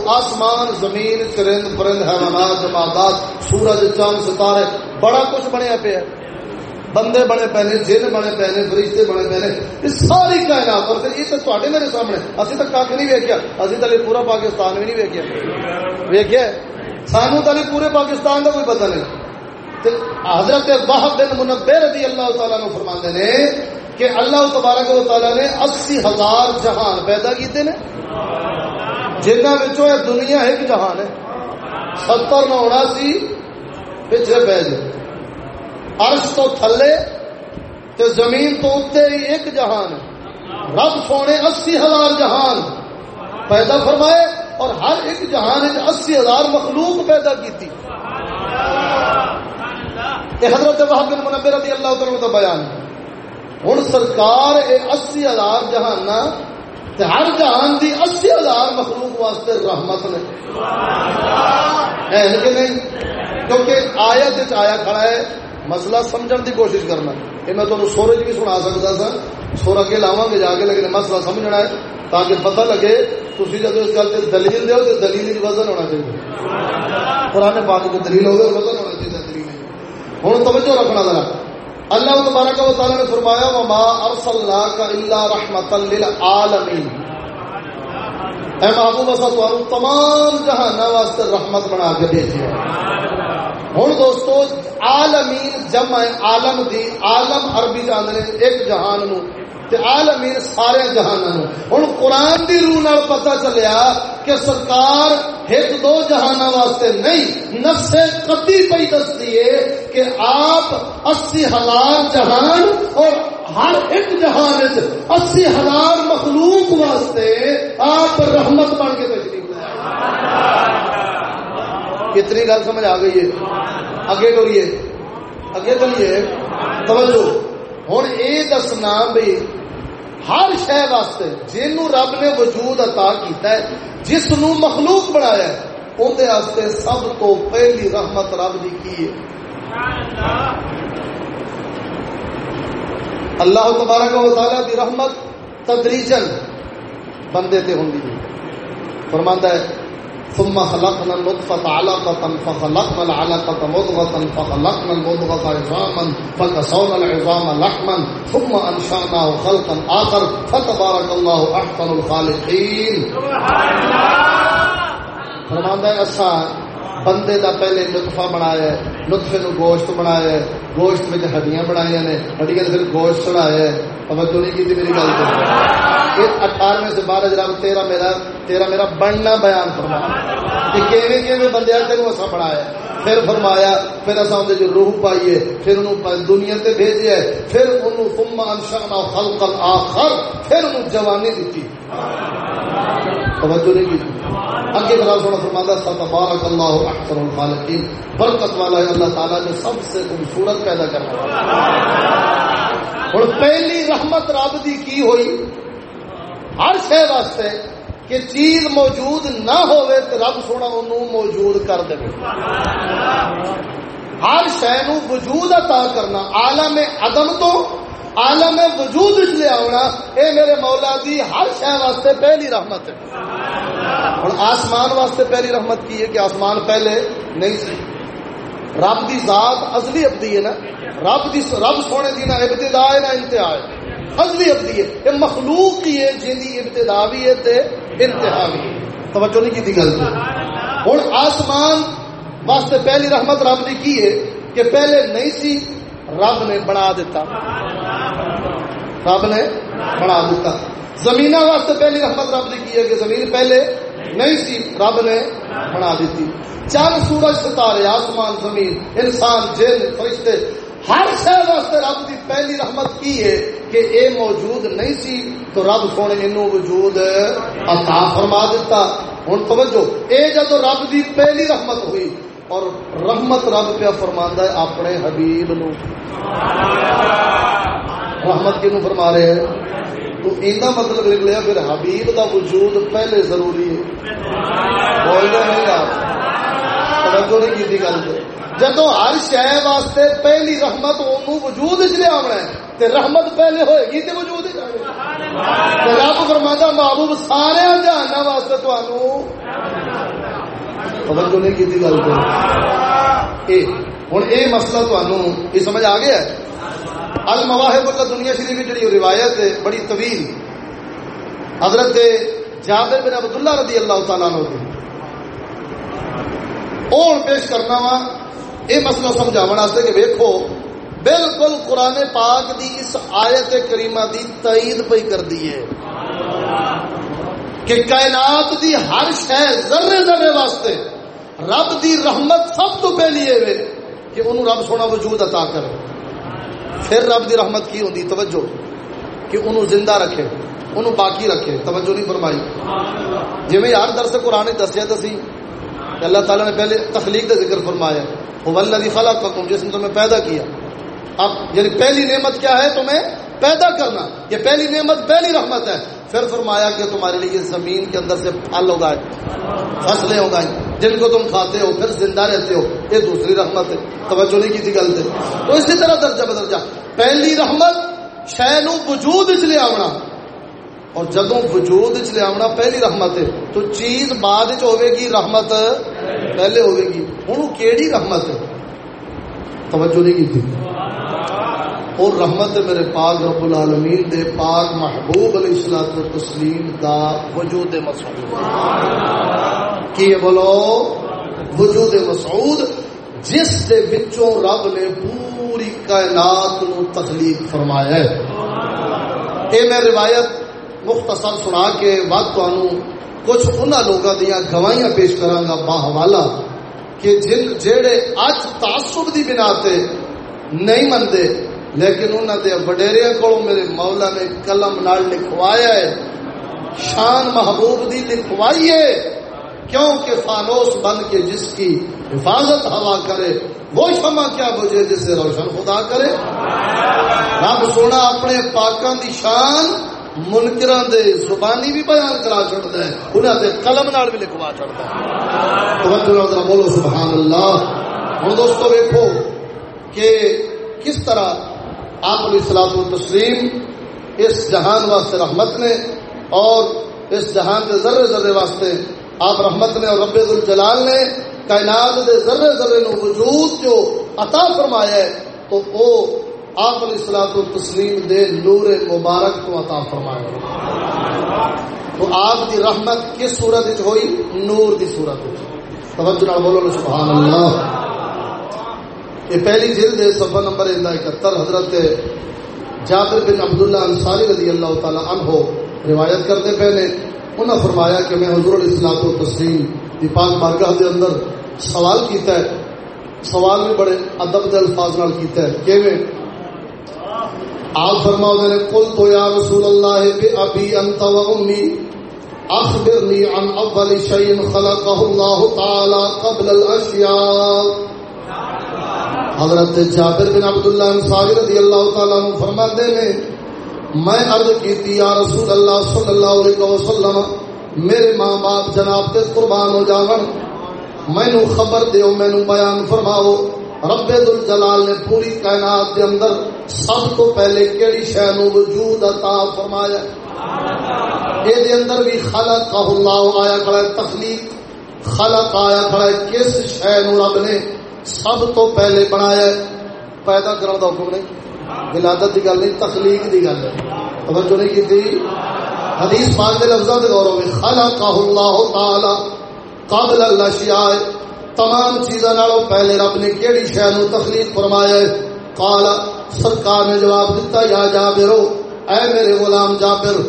آسمان، زمین کرند پرند حیوانات جماعت سورج، چاند، ستارے، بڑا کچھ بنیا پیا۔ بندے بنے پے نے جن بنے پے نے فرشتے بنے پے نے یہ ساری کائنات، اور یہ تو تواڈے میرے سامنے، اسی تک کھ نہیں ویکھیا، اسی تو پورا پاکستان بھی نہیں ویکھیا۔ ویکھیا سانو تو پورے پاکستان کا کوئی پتہ نہیں۔ حضرت واہب بن منبے رضی اللہ تعالیٰ نے فرماتے نے کہ اللہ تبارک و تعالیٰ نے اسی ہزار جہان پیدا کیتے نے۔ جنہوں دنیا ایک جہان ہے۔ ستر نہ ہونا سی، پچھلے پہ عرش تو تھلے تے زمین تو اتنے ہی ایک جہان۔ رب سونے اسی ہزار جہان۔ پیدا فرمائے اور ہر ایک جہان اسی ہزار مخلوق پیدا کی تھی حضرت بن منبر رضی اللہ تعالیٰ کا بیان۔ ہوں سرکار یہ اسی ہزار جہان ہر جہان دی اسی ہزار مخلوق واسطے رحمت نے۔ کہ نہیں؟ کیونکہ آیت آیا کھڑا ہے مسئلہ سمجھن دی کوشش کرنا۔ یہ میں تمہیں سورج بھی سنا سکتا سا۔ سور اگے لاوا گے جا کے لیکن مسئلہ سمجھنا ہے تاکہ پتہ لگے تھی جب اس گل سے دلیل دو تو دلیل وزن ہونا چاہیے۔ قرآن پاک جو دلیل ہوگا وزن ہونا چاہیے ہوں توجہ رکھنا ذرا۔ اللہ تبارک و تعالی نے فرمایا، وما ارسلناک الا رحمتا للعالمین اے محبوب، اسا تو تمام جہان واسطے رحمت بنا کے بھیجیا ہوں دوستو، عالمین جمع عالم دی، عالم عربی جاندے ایک جہان نو عالمین سارے جہان ہوں قرآن دی روح نال پتا چلیا کہ سرکار ایک دو جہان واسطے نہیں نسے کتی پی دستی ہے کہ آپ اسی ہزار جہان اور ہر ایک جہان اسی ہزار مخلوق واسطے آپ رحمت بن کے تشریف کتنی گل سمجھ آ گئی ہے؟ اگے ٹوریے اگے چلیے توجہ ہوں یہ دسنا بھی ہر شہ واسطے جن رب نے وجود عطا کیتا ہے جس نو مخلوق بنایا ہے اندر سب تو پہلی رحمت رب دی کی ہے؟ اللہ تبارک و تعالی دی رحمت تدریجن بندے تے ہوندی ہے فرماندا ہے ثم خلقنا النطفة علقة فخلقنا العلقة مضغة فخلقنا المضغة عظاما فكسونا العظام لحما ثم أنشأناه خلقا آخر فتبارك الله أحسن الخالقين۔ فرماندا ہے اسا بندے دا پہلے نطفہ بنایا ہے نطفے نو گوشت بنایا ہے۔ گوشت وچ ہڈیاں بنائی نے، ہڈیاں پھر گوشت چڑھایا ہے۔ توجہ نہیں کی میری گل تو۔ اٹھارہویں سے بارہ جناب، تیرا میرا تیرا میرا بننا بیان فرما۔ کہ کیویں کیویں بندے تینوں اسا بنایا ہے۔ پھر فرمایا، پھر اصا اندر جو روح پائیے، پھر انہوں دنیا تے بھیجے پھر انہوں ثم انشاءنا خلقا آخر، پھر انہوں جوانی دیتی۔ توجہ نہیں کی۔ اگے بڑا سونا فرماتا تبارک اللہ احسن الخالقین برکت والا ہے اللہ تعالیٰ نے سب سے خوبصورت پیدا کرنا اور پہلی رحمت رب دی کی ہوئی؟ ہر شہ واسطے کہ چیز موجود نہ ہوئے تو رب سونا انہوں موجود کر دے۔ ہر شہ وجود عطا کرنا، عالم عدم تو عالم وجود لے آنا اے میرے مولا دی ہر شہ واسطے پہلی رحمت ہے۔ اور آسمان واسطے پہلی رحمت کی ہے کہ آسمان پہلے نہیں سی۔ رب دی ذات ازلی ابدی ہے نا۔ رب دی رب سونے دی نہ ابتدا ہے نہ انتہا ہے ازلی ابدی ہے، یہ مخلوق ہی ہے، جن کی ابتدا بھی ہے تے انتہا بھی ہے۔ توجہ نہیں کی گل ہوں آسمان واسطے پہلی رحمت رب نے کی ہے کہ پہلے نہیں سی، رب نے بنا دیتا۔ رب نے بنا دیتا۔ زمین واسطے پہلی رحمت رب نے کی ہے کہ زمین پہلے نہیں سی، رب نے بنا دیتی۔ چند سورج، ستارے، آسمان، زمین، انسان، جن، فرشتے ہر شہر واسطے رب کی پہلی رحمت کی ہے کہ اے موجود نہیں سی تو رب سونے انو وجود عطا فرما دیتا ہوں توجہ، اے جدو رب دی پہلی رحمت ہوئی اور رحمت رب پہ فرما ہے اپنے حبیب نو۔ رحمت کنو فرما رہے ہیں؟ تو اینا مطلب نکلیا پھر حبیب دا وجود پہلے ضروری ہے۔ بول نہیں آپ توجہ نہیں کی گل۔ جدو ہر شہ واسطے پہلی رحمت وجود چ لیا تے رحمت پہلے ہوئے گی تے وجود رب فرماتا محبوب سارے جہانا واسطے تمہوں توجہ نہیں کی گل کو ہوں یہ مسئلہ تمہوں یہ سمجھ آ گیا المواہب اللہ دنیا شریف جڑی روایت ہے، بڑی طویل۔ حضرت جابر بن عبداللہ رضی اللہ تعالیٰ عنہ کی اور پیش کرنا وا یہ مسئلہ سمجھاؤ کہ ویکو بالکل قرآن پاک دی اس آیت کریمہ دی تائید پہ کر دی ہے کہ کائنات دی ہر شہ ذرے ذرے واسطے رب دی رحمت سب تو پہلی ہے کہ انہوں رب سونا وجود عطا کرے۔ پھر رب دی رحمت کی ہوتی توجہ۔ کہ انہوں زندہ رکھے، انہوں باقی رکھے۔ توجہ نہیں فرمائی۔ جی میں یار درس قرآن دسیا تو سی اللہ تعالیٰ نے پہلے تخلیق کا ذکر فرمایا۔ وہ اللہ خلا جس نے تمہیں پیدا کیا۔ اب یعنی پہلی نعمت کیا ہے تمہیں پیدا کرنا؟ یہ پہلی نعمت پہلی رحمت ہے۔ پھر فرمایا کہ تمہارے لیے زمین کے اندر سے پھل اگائے، فصلیں اگائیں، جن کو تم کھاتے ہو، پھر زندہ رہتے ہو، یہ دوسری رحمت ہے۔ توجہ نہیں کی تھی غلط ہے تو اسی طرح درجہ بدرجہ پہلی رحمت شہ وجود اس لیے آنا اور جدو وجود چ لیا پہلی رحمت ہے۔ تو چیز بعد ہوے گی رحمت پہلے ہوے گی ہوں، کیڑی رحمت ہے۔ توجہ نہیں کی تھی۔ اور رحمت میرے پاک رب العالمین دے پاک محبوب علیہ السلام و تسلیم دا وجود مسعود۔ کی بولو؟ وجود مسعود، جس دے وچوں رب نے پوری کائنات نو تخلیق فرمایا ہے۔ اے میں روایت مختصر سنا کے وقت تانوں کچھ انہاں لوگاں دیاں گواہیاں پیش کراں گا با کہ جن جیڑے اج تعصب دی بنا تے نہیں مندے لیکن انہوں نے وڈیریا کو میرے مولا نے قلم نال لکھوایا ہے، شان محبوب دی لکھوائی ہے کیوں کہ فانوس بن کے جس کی حفاظت ہوا کرے، وہ شمع کیا بجے جسے روشن خدا کرے۔ رب سونا اپنے پاکوں دی شان منکران دے زبانی بھی بیان کرا چڑھتا ہے انہوں نے قلم نال بھی لکھوا چڑھتا ہے۔ بولو سبحان اللہ ہوں دوستو دیکھو کہ کس طرح آپ علیہ السلام و اس جہان واسطے رحمت نے اور اس جہان کے ذرے ذرے واسطے آپ رحمت نے اور رب الجلال نے کائنات کے ذرے ذرے نو وجود جو عطا فرمایا ہے، تو وہ آپ علیہ السلام و تسلیم دے نور مبارک کو عطا فرمایا تو آپ کی رحمت کس صورت ہوئی؟ نور کی صورت توجہ بولو سبحان اللہ یہ پہلی جلد ہے، صفحہ نمبر اکہتر، حضرت جابر بن عبداللہ انصاری رضی اللہ تعالی عنہ روایت کرتے پہلے انہوں نے فرمایا کہ میں حضور علیہ السلام و تسلیم دی پاک بارگاہ دے اندر سوال کیتا ہے۔ سوال بھی بڑے ادب دے الفاظ نال کیتا ہے۔ کہ میں آپ فرماؤ نے قل تو یا رسول اللہ بے ابی انت و امی، اخبرنی عن اول شیء خلقه اللہ تعالی قبل الاشیاء. حضرت جابر بن عبداللہ انصاری رضی اللہ تعالیٰ عنہ فرماتے ہیں، میں عرض کی یا رسول اللہ صلی اللہ علیہ وسلم، میرے ماں باپ جناب تے قربان ہو جاون مینو خبر دیو مینو بیان فرماؤ۔ رب الجلال نے پوری کائنات دے اندر سب تو پہلے کیڑی شے نو وجود عطا فرمایا اے دے اندر بھی خلق اللہ آیا کھڑا ہے تخلیق خلق آیا کھڑا ہے کس شے نو رب نے سب تو پہلے بنایا پیدا کرنے کا حکم نہیں۔ ولادت کی گل نہیں تخلیق کی گل ہے۔ توجہ نہیں کی تھی حدیث پاک کے لفظوں کے گورو میں خلقہ اللہ تعالی قابل اللہ شیاء تمام چیزاں نالوں پہلے رب نے کیڑی شے نو تخلیق فرمایا ہے؟ قال سرکار نے جواب دیتا یا جابر اے میرے غلام جابر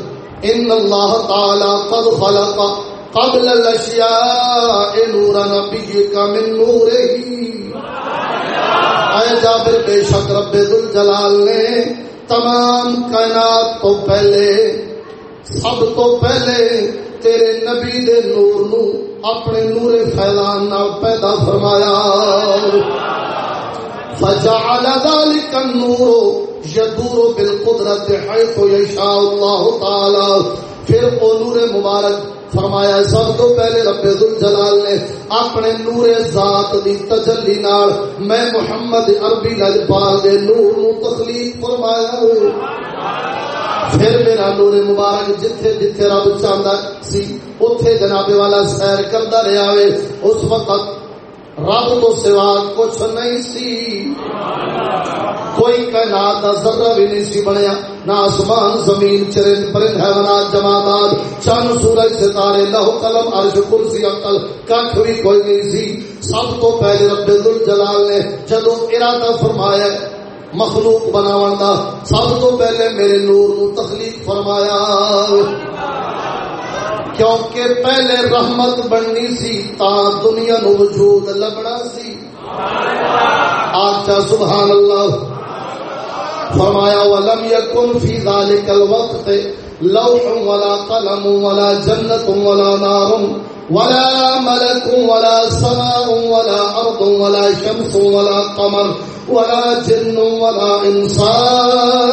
ان اللہ تعالی قد خلق قبل الاشیاء نور نبی کا من نورہی اے جابر بے شک رب جلال نے تمام کائنات تو پہلے سب تو پہلے تیرے نبی دے نور نو اپنے نور فیلان نال پیدا فرمایا فجعل ذلك النور يدور بالقدرت حيث يشاء الله تعالى پھر وہ نور مبارک فرمایا سب تو پہلے رب جلال نے اپنے نور ذات دی تجلی نال میں محمد عربی لجپال دے نور نو تخلیق فرمایا پھر میرا نور مبارک جتھے جتھے رب چاہتا سی اتے جناب والا سیر کرتا رہا ہے اس وقت رب تو سوا کچھ نہیں سی۔ کوئی کائنات کا ذرہ بھی نہیں سی بنیا۔ نہ آسمان، زمین، چرند، پرند، حیوانات جماعات چند سورج، ستارے، لہو، قلم، عرش، کرسی، عقل کھ بھی کوئی نہیں سی۔ سب تو پہلے رب الجلال نے جدو ارادہ فرمایا مخلوق بناون دا سب تو پہلے میرے نور نو تخلیق فرمایا۔ کیونکہ پہلے رحمت بننی سی تا دنیا نو وجود لبنا سی۔ آچا سبحان اللہ فرمایا، ولم یکن فی ذالک الوقت لوح ولا قلم ولا جنت ولا نار ولا ملك ولا سماء ولا أرض ولا شمس ولا قمر ولا جن ولا إنسان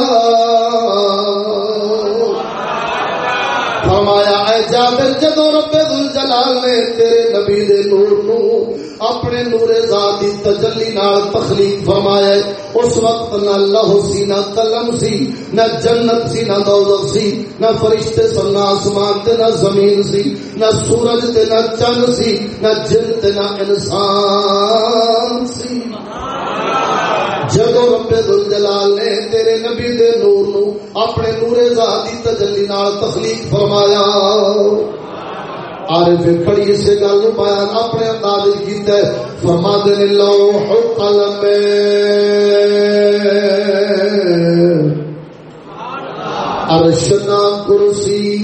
فرمایا، اے جابر، جدو رب جلال نے تیرے نبی دے نور نو اپنے نور ذات دی تجلی نال تخلیق فرمایا اس وقت نہ اللہ سی، نہ قلم سی، نہ جنت سی، نہ دوزخ سی، نہ فرشتے سن، نہ آسمان تے، نہ زمین سی، نہ سورج تے، نہ چند سی، نہ جن تے، نہ انسان سی۔ جدو رب جلال نے تیرے نبی دے نور نو اپنے نور ذاتی تجلی نال تخلیق فرمایا۔ عارف پھر کڑی اس گل بیان اپنے انداز کیتا ہے۔ فرما دے لوح قلم ارشنا کرسی۔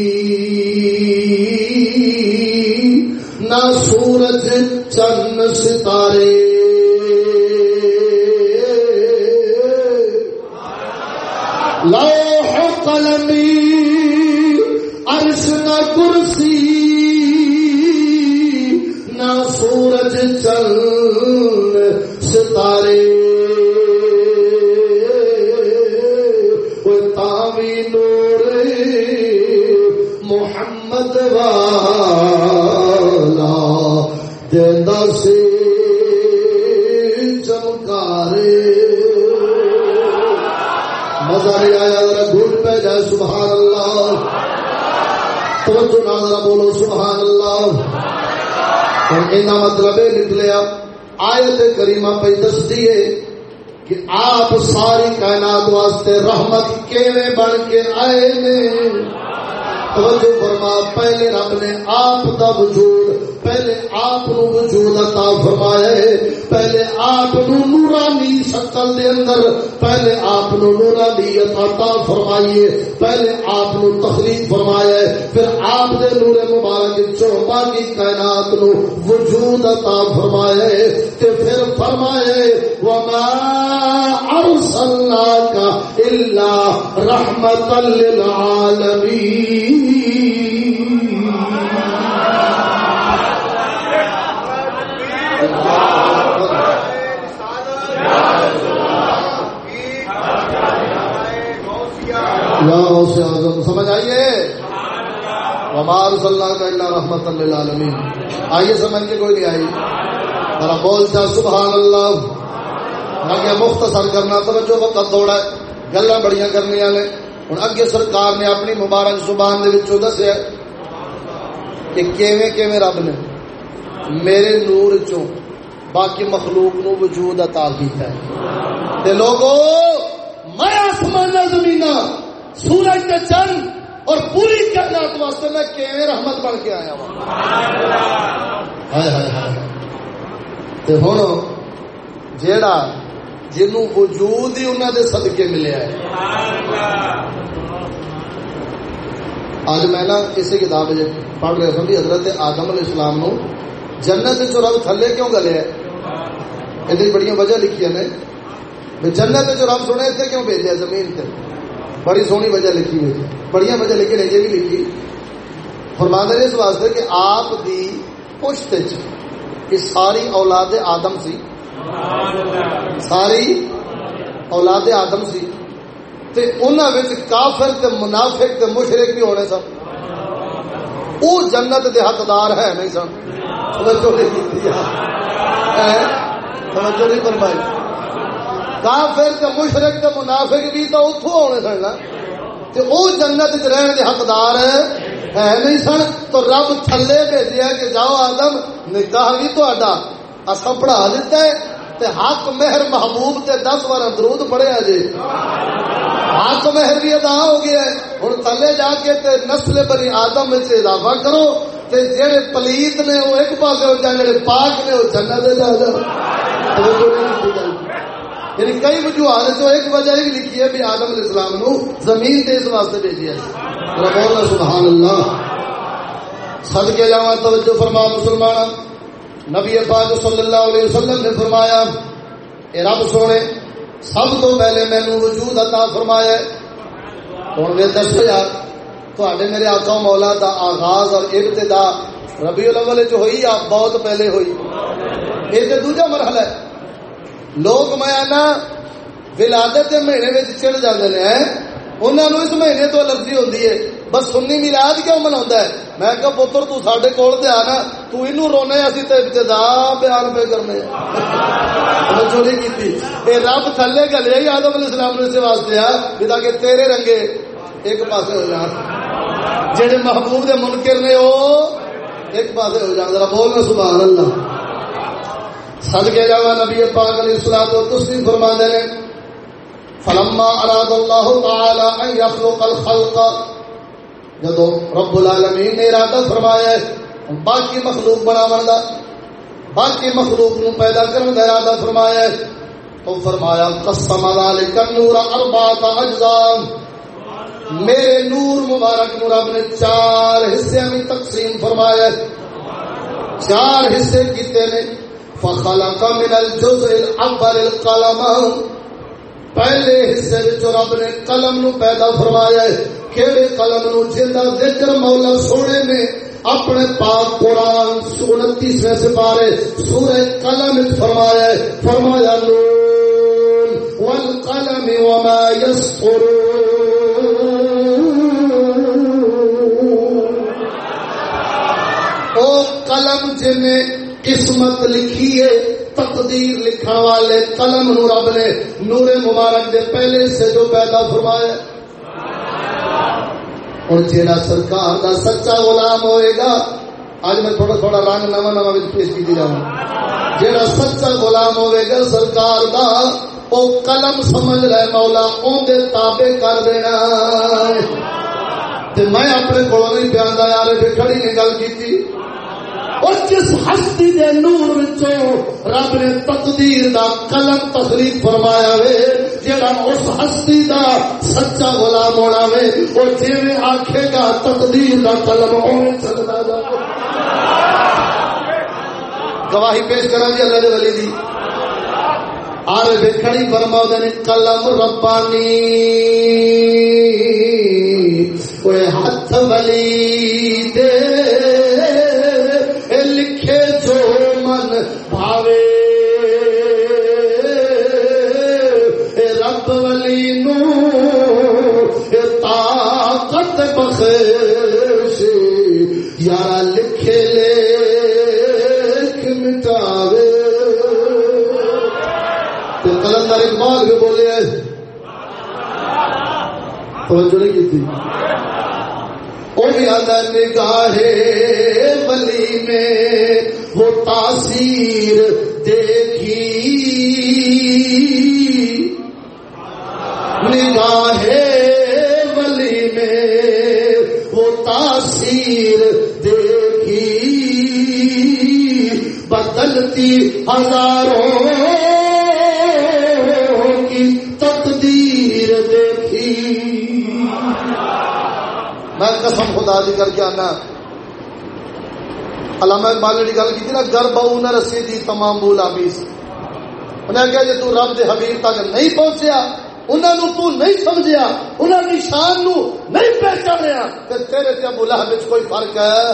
نہ سورج، چند ستارے۔ اینا مطلب یہ نکلیا۔ آیت کریمہ پہ دس دیے کہ آپ ساری کائنات واسطے رحمت کیویں بن کے آئے نے؟ توجہ فرما، پہلے رب نے آپ دا وجود، پہلے آپ وجود عطا فرمایا ہے۔ پہلے آپ نورانی شکل دے اندر، پہلے آپ نو نورانیت عطا فرمائیے، پہلے آپ نو تخلیق فرمایا پھر آپ دے نور مبارک چو باقی کائنات نو وجود عطا فرمایا تے پھر فرمایا ہے وما ارسلناک الا رحمتا للعالمین سمجھ آئیے ہمار صلی اللہ کا اللہ رحمت اللہ عالمین آئیے، سمجھ کے کوئی نہیں آئی۔ ذرا بول چا سبحان اللہ۔ میں مختصر کرنا، توجہ وقت دوڑا گلا بڑیاں کرنی نے ہوں اگے سرکار نے اپنی مبارک زبان دے دسیا کہ کیویں کیویں رب نے میرے نور چوں باقی مخلوق نو وجود عطا کیتا ہے۔ تے لوگو، میں آسمان زمین سورج تے چند اور پوری کائنات واسطے میں کیویں رحمت بن کے آیا ہوں۔ ہائے ہائے ہائے۔ تے ہن جیڑا جنوں وجود ہی انہاں دے صدقے ملیا ہے آج میں نا اسی کتاب پڑھ رہا تھا حضرت آدم علیہ السلام نو جنت چ رب تھلے کیوں گلے؟ یہ بڑی وجہ لکھی نے۔ جنت چ رب سنے اتنے کیوں بھیجا زمین تے؟ بڑی سونی وجہ لکھی ہوئی تھی۔ بڑی وجہ لکھی نے یہ بھی لکھی۔ فرما دے اس واسطے کہ آپ دی پشت یہ ساری اولاد آدم سی۔ ساری اولاد آدم سی۔ تے انہوں کافر تے منافق تے مشرق بھی ہونے سن۔ وہ جنت دے حقدار ہے نہیں سن۔ توجہ نہیں ہاں۔ فرمائی۔ کافر تے مشرق تے منافق بھی تو اتوں ہونے سن تے او جنت وچ رہن دے حقدار ہے نہیں سن؟ تو رب تھلے بھیجیا کہ جاؤ آدم، نکاح بھی تہاڈا۔ اساں پڑھا دیتا ہے تے حق مہر محبوب تے دس بار درود پڑھیا جی۔ حق مہر بھی ادا ہو گیا ہے۔ ہن تھلے جا کے تے نسل بنی آدم وچ اضافہ کرو تے جڑے پلیت نے وہ ایک پاسے ہو جائے جڑے پاک نے وہ جنت دے جا جا یعنی کئی وجوہات تو ایک وجہ یہ لکھی ہے بھی آدم علیہ السلام نو زمین تے اس واسطے بھیجیا ہے۔ سبحان اللہ۔ صدقے کے جاوا توجہ فرما مسلمان۔ نبی پاک صلی اللہ علیہ وسلم نے فرمایا، اے رب سونے، سب تو پہلے مینو وجود عطا فرمایا۔ ہوں میں دسو یار تھوڑے میرے آقا مولا دا آغاز اور ابتدا ربیع الاول جو ہوئی یا بہت پہلے ہوئی؟ یہ تو دوجا مرحلہ ہے۔ لوگ میں ولادت کے مہینے میں چڑھ جاتے ہیں انہوں نے اس مہینے تو الرجی ہوتی ہے بس سنی ملاد کیوں منا ہے میں کہ پتر تو سڈے کول تے آنا تو اینو رونے اسی تے ابتدا بیان پہ کرنے چوری کی اے رب تھلے گلے ہی آدم علیہ السلام نے اس واسطے آ کہ تاکہ تیرے رنگے ایک پاسے ہو جان جڑے محبوب دے منکر نے او ایک پاسے ہو جان ذرا بولنا سبحان اللہ صدقے جاوا نبی پاک علیہ الصلوۃ والتسلیم فرماندے نے، فلما اراد اللہ تعالی ان يخلق الخلق، جدو رب العالمین نے ارادہ فرمایا ہے باقی مخلوق بناون دا باقی مخلوق نو پیدا کرن دا ارادہ فرمایا ہے۔ تو فرمایا، قسم ذلک النور اربعۃ اجزاء میرے نور مبارک نور رب نے چار حصے میں تقسیم فرمایا ہے۔ چار حصے کیتے نے؟ فخلق من الجزء الاول القلم. پہلے حصے وچ رب نے قلم نو پیدا فرمایا ہے، کیڑے قلم نو جندا ذکر مولا سونے نے اپنے پاک قرآن انتیسویں سپارے، سورہ قلم فرمایا ہے، فرمایا نون والقلم وما يسطرون او قلم جنہیں قسمت لکھی ہے، تقدیر لکھن والے قلم نو رب نے نور مبارک دے پہلے سے جو پیدا فرمایا۔ اور جیڑا سرکار دا سچا غلام ہوئے گا، آج میں تھوڑا تھوڑا رنگ نوا نوا پیش کی جاؤں۔ جیڑا سچا غلام ہوئے گا سرکار دا، او قلم سمجھ رہے مولا اون دے تابع کر دینا۔ تے میں اپنے کو نہیں بیان دا یار کھڑی نے گل کی اور جس ہستی دے نور وچوں رب نے تقدیر دا قلم تخلیق فرمایا وے جڑا اس ہستی دا سچا غلام ہونا وے او جویں آکھے گا تقدیر دا قلم، اوویں چلدا جائے گواہی پیش کراں جی اللہ دے ولی دی۔ آر ویکھڑی فرماؤ دے قلم ربانی کوئی ہاتھ ولی۔ توجہ نہیں کی تھی۔ نگاہ ولی میں وہ تاثیر دیکھی۔ نگاہ ولی میں وہ تاثیر دیکھی۔ بدلتی ہزاروں قسم خدا دی کر کے آنا علامہ اقبال نے گل کی نا، گر بہو نہ رسی دی تمام بول آبیس انہیں کہا جی تو رب دے حبیب تک نہیں پہنچیا انہوں نے تو نہیں سمجھیا انہوں نے شان نو نہیں پہچانیا، تے تیرے تے ابو لہب وچ کوئی فرق ہے؟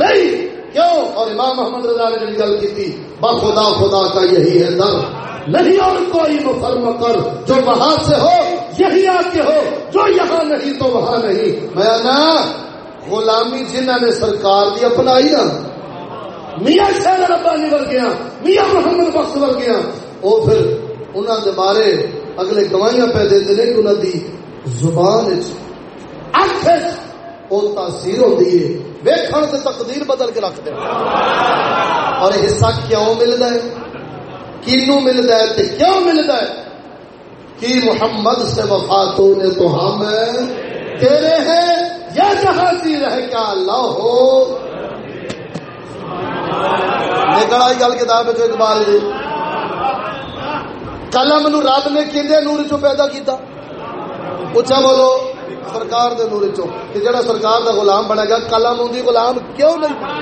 نہیں۔ کیوں؟ اور امام محمد رضا نے جڑی گل کی تھی با خدا خدا کا یہی ہے در۔ نہیں اور کوئی مفرم کر جو وہاں سے ہو، یہی آ کے ہو، جو یہاں نہیں تو وہاں نہیں۔ میں نا غلامی جنہ نے سرکار دی اپنائی نا میاں شہر ربانی ور گیا میاں محمد بخش ور گیا وہ پھر انہوں نے بارے اگلے گواہیاں پہ دے کہ انہوں دی زبان وہ تاثیر ہوتی ہے ویکھن سے تقدیر بدل کے رکھ دے۔ اور حصہ کیوں ملتا ہے؟ کینو ملتا ہے کیوں ملتا ہے؟ کہ محمد سے وفاتوں نے تو ہم تیرے ہیں۔ یا جہاں سی رہ کیا اللہ ہو۔ نکل آئی گل کتاب جو اقبال دی۔ قلم نو رب نے کھے نور چو پیدا کیتا۔ اچھا بولو، سرکار دے نور چو کہ جڑا سرکار دا غلام بنے گا قلم اندی غلام کیوں نہیں؟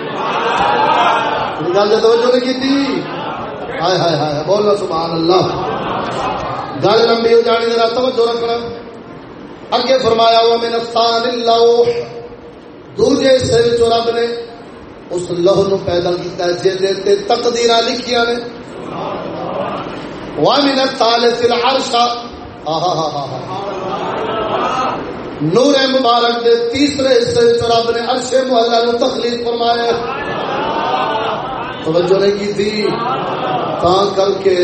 گل توجہ نہیں کی ہائے ہائے ہائے، بولنا سبحان اللہ۔ گل لمبی ہو جانی، ذرا توجہ رکھنا۔ اگے فرمایا ہوا میں نفسان اللہ دوجے سر چو رب نے اس لوہ نو پیدا کیتا ہے، جے تے تقدیر لکھیاں نے۔ ومن الثالث العرش نور مبارک دے تیسرے حصے چ رب نے عرش محلہ نو تخلیق فرمایا توجہ نہیں کی تھی؟ تا کر کے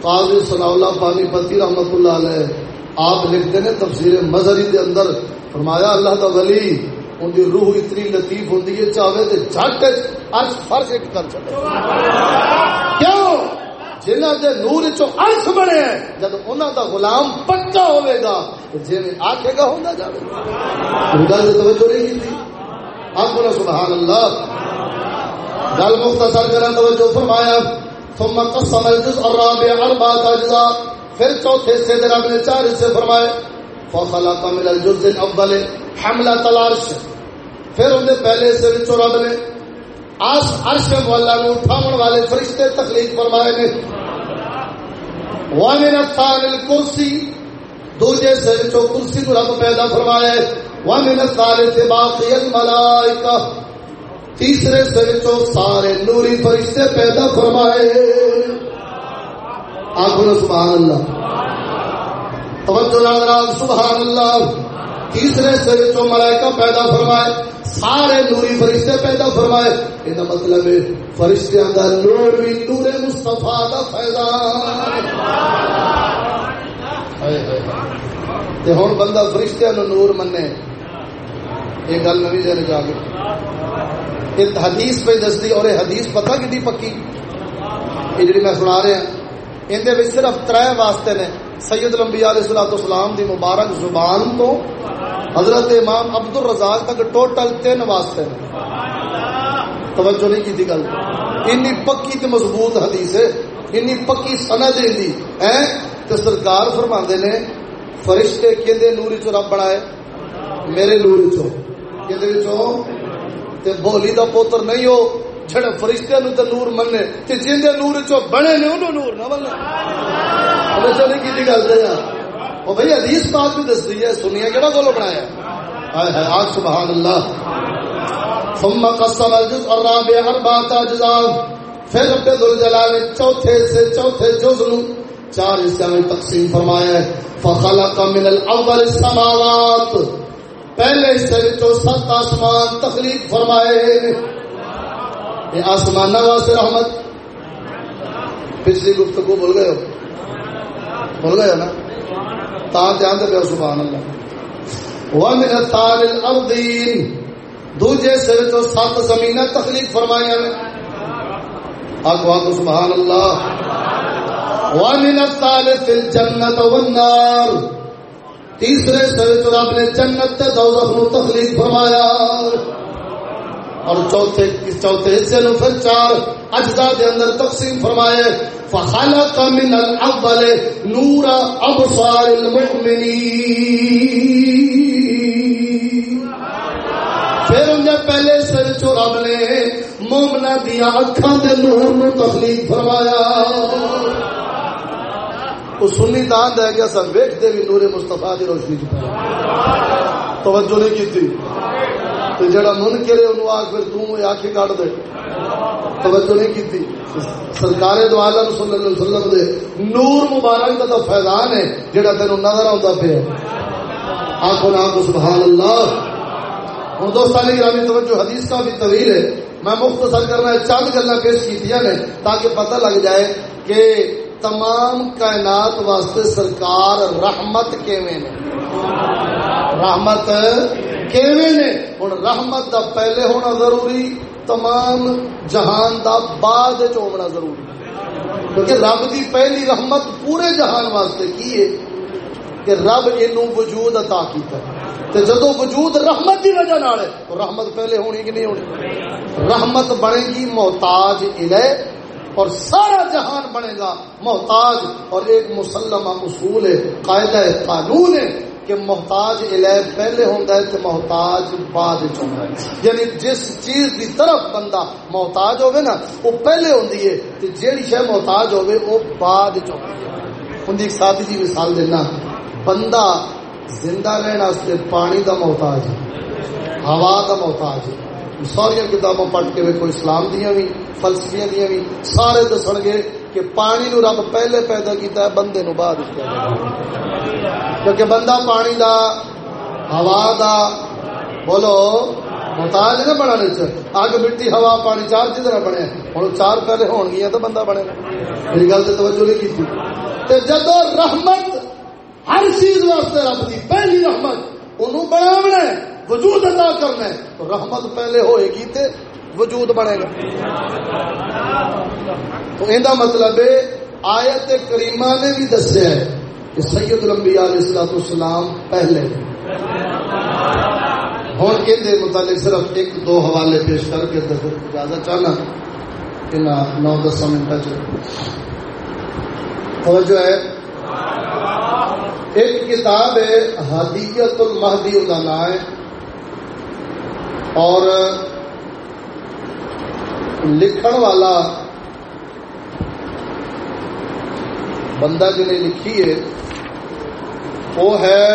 قاضی صلی اللہ پانی پتی رحمت اللہ علیہ آپ لکھتے ہیں تفسیر مظہری دے اندر، فرمایا اللہ دا ولی، ان کی روح اتنی لطیف ہوتی ہے، چاہے تو جھٹ ارش فرش ایک کر چلے۔ کیوں؟ جنہ دے نور چو ارش بنے ہیں، جب انہوں دا غلام پکا ہوئے گا جی آکھے گا ہوگا جائے گل سے توجہ نہیں کی آپ بولو سبحان اللہ۔ گل مختصر کرنا توجہ فرمایا، ثم قسم الجزء الرابع اربعة اجزاء۔ پھر چوتھے سے رب نے چار حصے فرمائے، فخلق من الجزء الاول حملة العرش۔ پھر انہیں پہلے سے بھی رب نے آس عرش مولا نو اٹھاون والے فرشتے تخلیق فرمائے نے۔ وامن الثان الکرسی دوجے سے جو کرسی کو رب پیدا فرمائے۔ وامن الثالث باقی الملائکہ تیسرے سے جو سارے نوری فرشتے پیدا فرمائے۔ آخر سبحان اللہ توجہ ناظران سبحان اللہ تیسرے سے جو ملائکہ پیدا فرمائے، سارے نوری فرشتے پیدا فرمائے۔ یہ مطلب ہے فرشتیاں دا نور بھی نور مصطفیٰ دا فیضان تے ہن بندہ فرشتیاں نو نور منے یہ گل نوی دین جا کے ایک حدیث پہ دستی اور یہ حدیث پتہ کتنی پکی؟ یہ جڑی میں سنا رہا ہوں اندر صرف ترے واسطے نے سید الانبیاء علیہ الصلوۃ والسلام دی مبارک زبان تو حضرت امام عبد الرزاق تک ٹوٹل تین واسطے نے۔ توجہ نہیں کی گل۔ اینی پکی تے مضبوط حدیث ہے۔ اینی پکی سند دی۔ ہے تے سرکار فرماندے نے، فرشتے کیندے نور چ رب بنائے؟ میرے نور چ کیندے چ تے بولی دا پوتر نہیں ہو۔ جڑے فرشتے نو تے نور مننے، تے جیندے نور چ بنے نے انہوں نور نہ بننے توجہ نہیں کی جی گل تے وہ بھائی حدیث بات بھی دس رہی ہے سنیا کہڑا گولو بنایا؟ ہے آج سبحان اللہ۔ ثم قسم الجزء الرابع اربعة اجزاء۔ پھر رب ذل جلال چوتھے سے چوتھے جز نو چار حصے میں تقسیم فرمایا ہے۔ فخلق من الاول السماوات۔ پہلے حصے وچوں سات آسمان تخلیق فرمائے یہ آسمان واسطے رحمت۔ پچھلی گفتگو بول گئے ہو؟ بول گئے ہو نا؟ تا دھیان دے پیو سبحان اللہ۔ ومن الطار الارضین دوجے سر تو سات زمین تخلیق فرمایا نے۔ اگوا کو سبحان اللہ۔ ومن الثالث الجنت والنار۔ تیسرے سر تو رب نے جنت تے دوزخ نو تخلیق فرمایا۔ اور چوتھے چوتھے حصے نو پھر چار اجزاء دے اندر تقسیم فرمائے، فخلق من الاول نور ابصار المؤمنین پھر انجا پہلے سر چو رب نے مومنہ دیا اکھاں دے نور نو تخلیق فرمایا۔ وہ سنی دان دے گیا سب ویکھ دے بھی نور مصطفیٰ دی روشنی چ توجہ نہیں کی تو جڑا من کرے انہوں آگ پھر توں یہ آنکھیں کاٹ دے توجہ نہیں کی تھی سرکار دو عالم صلی اللہ علیہ وسلم دے نور مبارک دا تو فیضان ہے جڑا تینوں نظر آتا پہ آنکھوں نے سبحان اللہ ہوں دوستان گرامی توجہ حدیث کا بھی طویل ہے میں مختصر کرنا چند گلا پیش کی نے تاکہ پتہ لگ جائے کہ تمام کائنات واسطے سرکار رحمت کیویں نے؟ رحمت نے؟ ہوں رحمت دا پہلے ہونا ضروری، تمام جہان دا بعد ہونا ضروری۔ کیونکہ رب دی پہلی رحمت پورے جہان واسطے کی ہے؟ کہ رب یہ وجود عطا کیتا ہے۔ جدو وجود رحمت کی وجہ نال ہے، تو رحمت پہلے ہونی کہ نہیں ہونی؟ رحمت بنے گی محتاج الہ اور سارا جہان بنے گا محتاج اور ایک مسلمہ اصول ہے، قاعدہ قانون ہے کہ محتاج الہ پہلے ہوتا ہے تو محتاج بعد چاہتا ہے۔ یعنی جس چیز کی طرف بندہ محتاج ہوگی نا، وہ پہلے ہوتی ہے تو جیڑی شہ محتاج ہوگی وہ بعد چاہتا ہے۔ ان کی ایک ساتھی جی مثال دینا۔ بندہ زندہ رہنے پانی دا محتاج ہے، ہوا دا محتاج ہے۔ ساری کتابوں پڑھ کے کوئی اسلام دیا بھی فلسفیاں دیا بھی سارے دس گے کہ پانی نو رب پہلے پیدا کیتا ہے، بندے نو بعد کیونکہ بندہ پانی دا، ہوا دا، بولو، محتاج نہ بنا اگ، مٹی، ہوا، پانی، چار جدھر بنے۔ ہوں چار پہلے ہون گیا تو بندہ بنے۔ میری گل سے توجہ نہیں کی جدو رحمت ہر چیز واسطے رب کی پہلی رحمت انہوں بنا وجود ادا کرنا ہے تو رحمت پہلے ہوئے گی تے وجود بنے گا۔ تو ان مطلب ہے، آیت کریمہ نے بھی دسیا ہے کہ سید الانبیاء علیہ السلام اسلام پہلے ہوں کہ متعلق صرف ایک دو حوالے پیش کر کے زیادہ چاہنا کہ نو دس منٹ توجہ ہے۔ ایک کتاب ہے حدیت المہدی کا نام ہے۔ اور لکھن والا بندہ جنہیں لکھی ہے، وہ ہے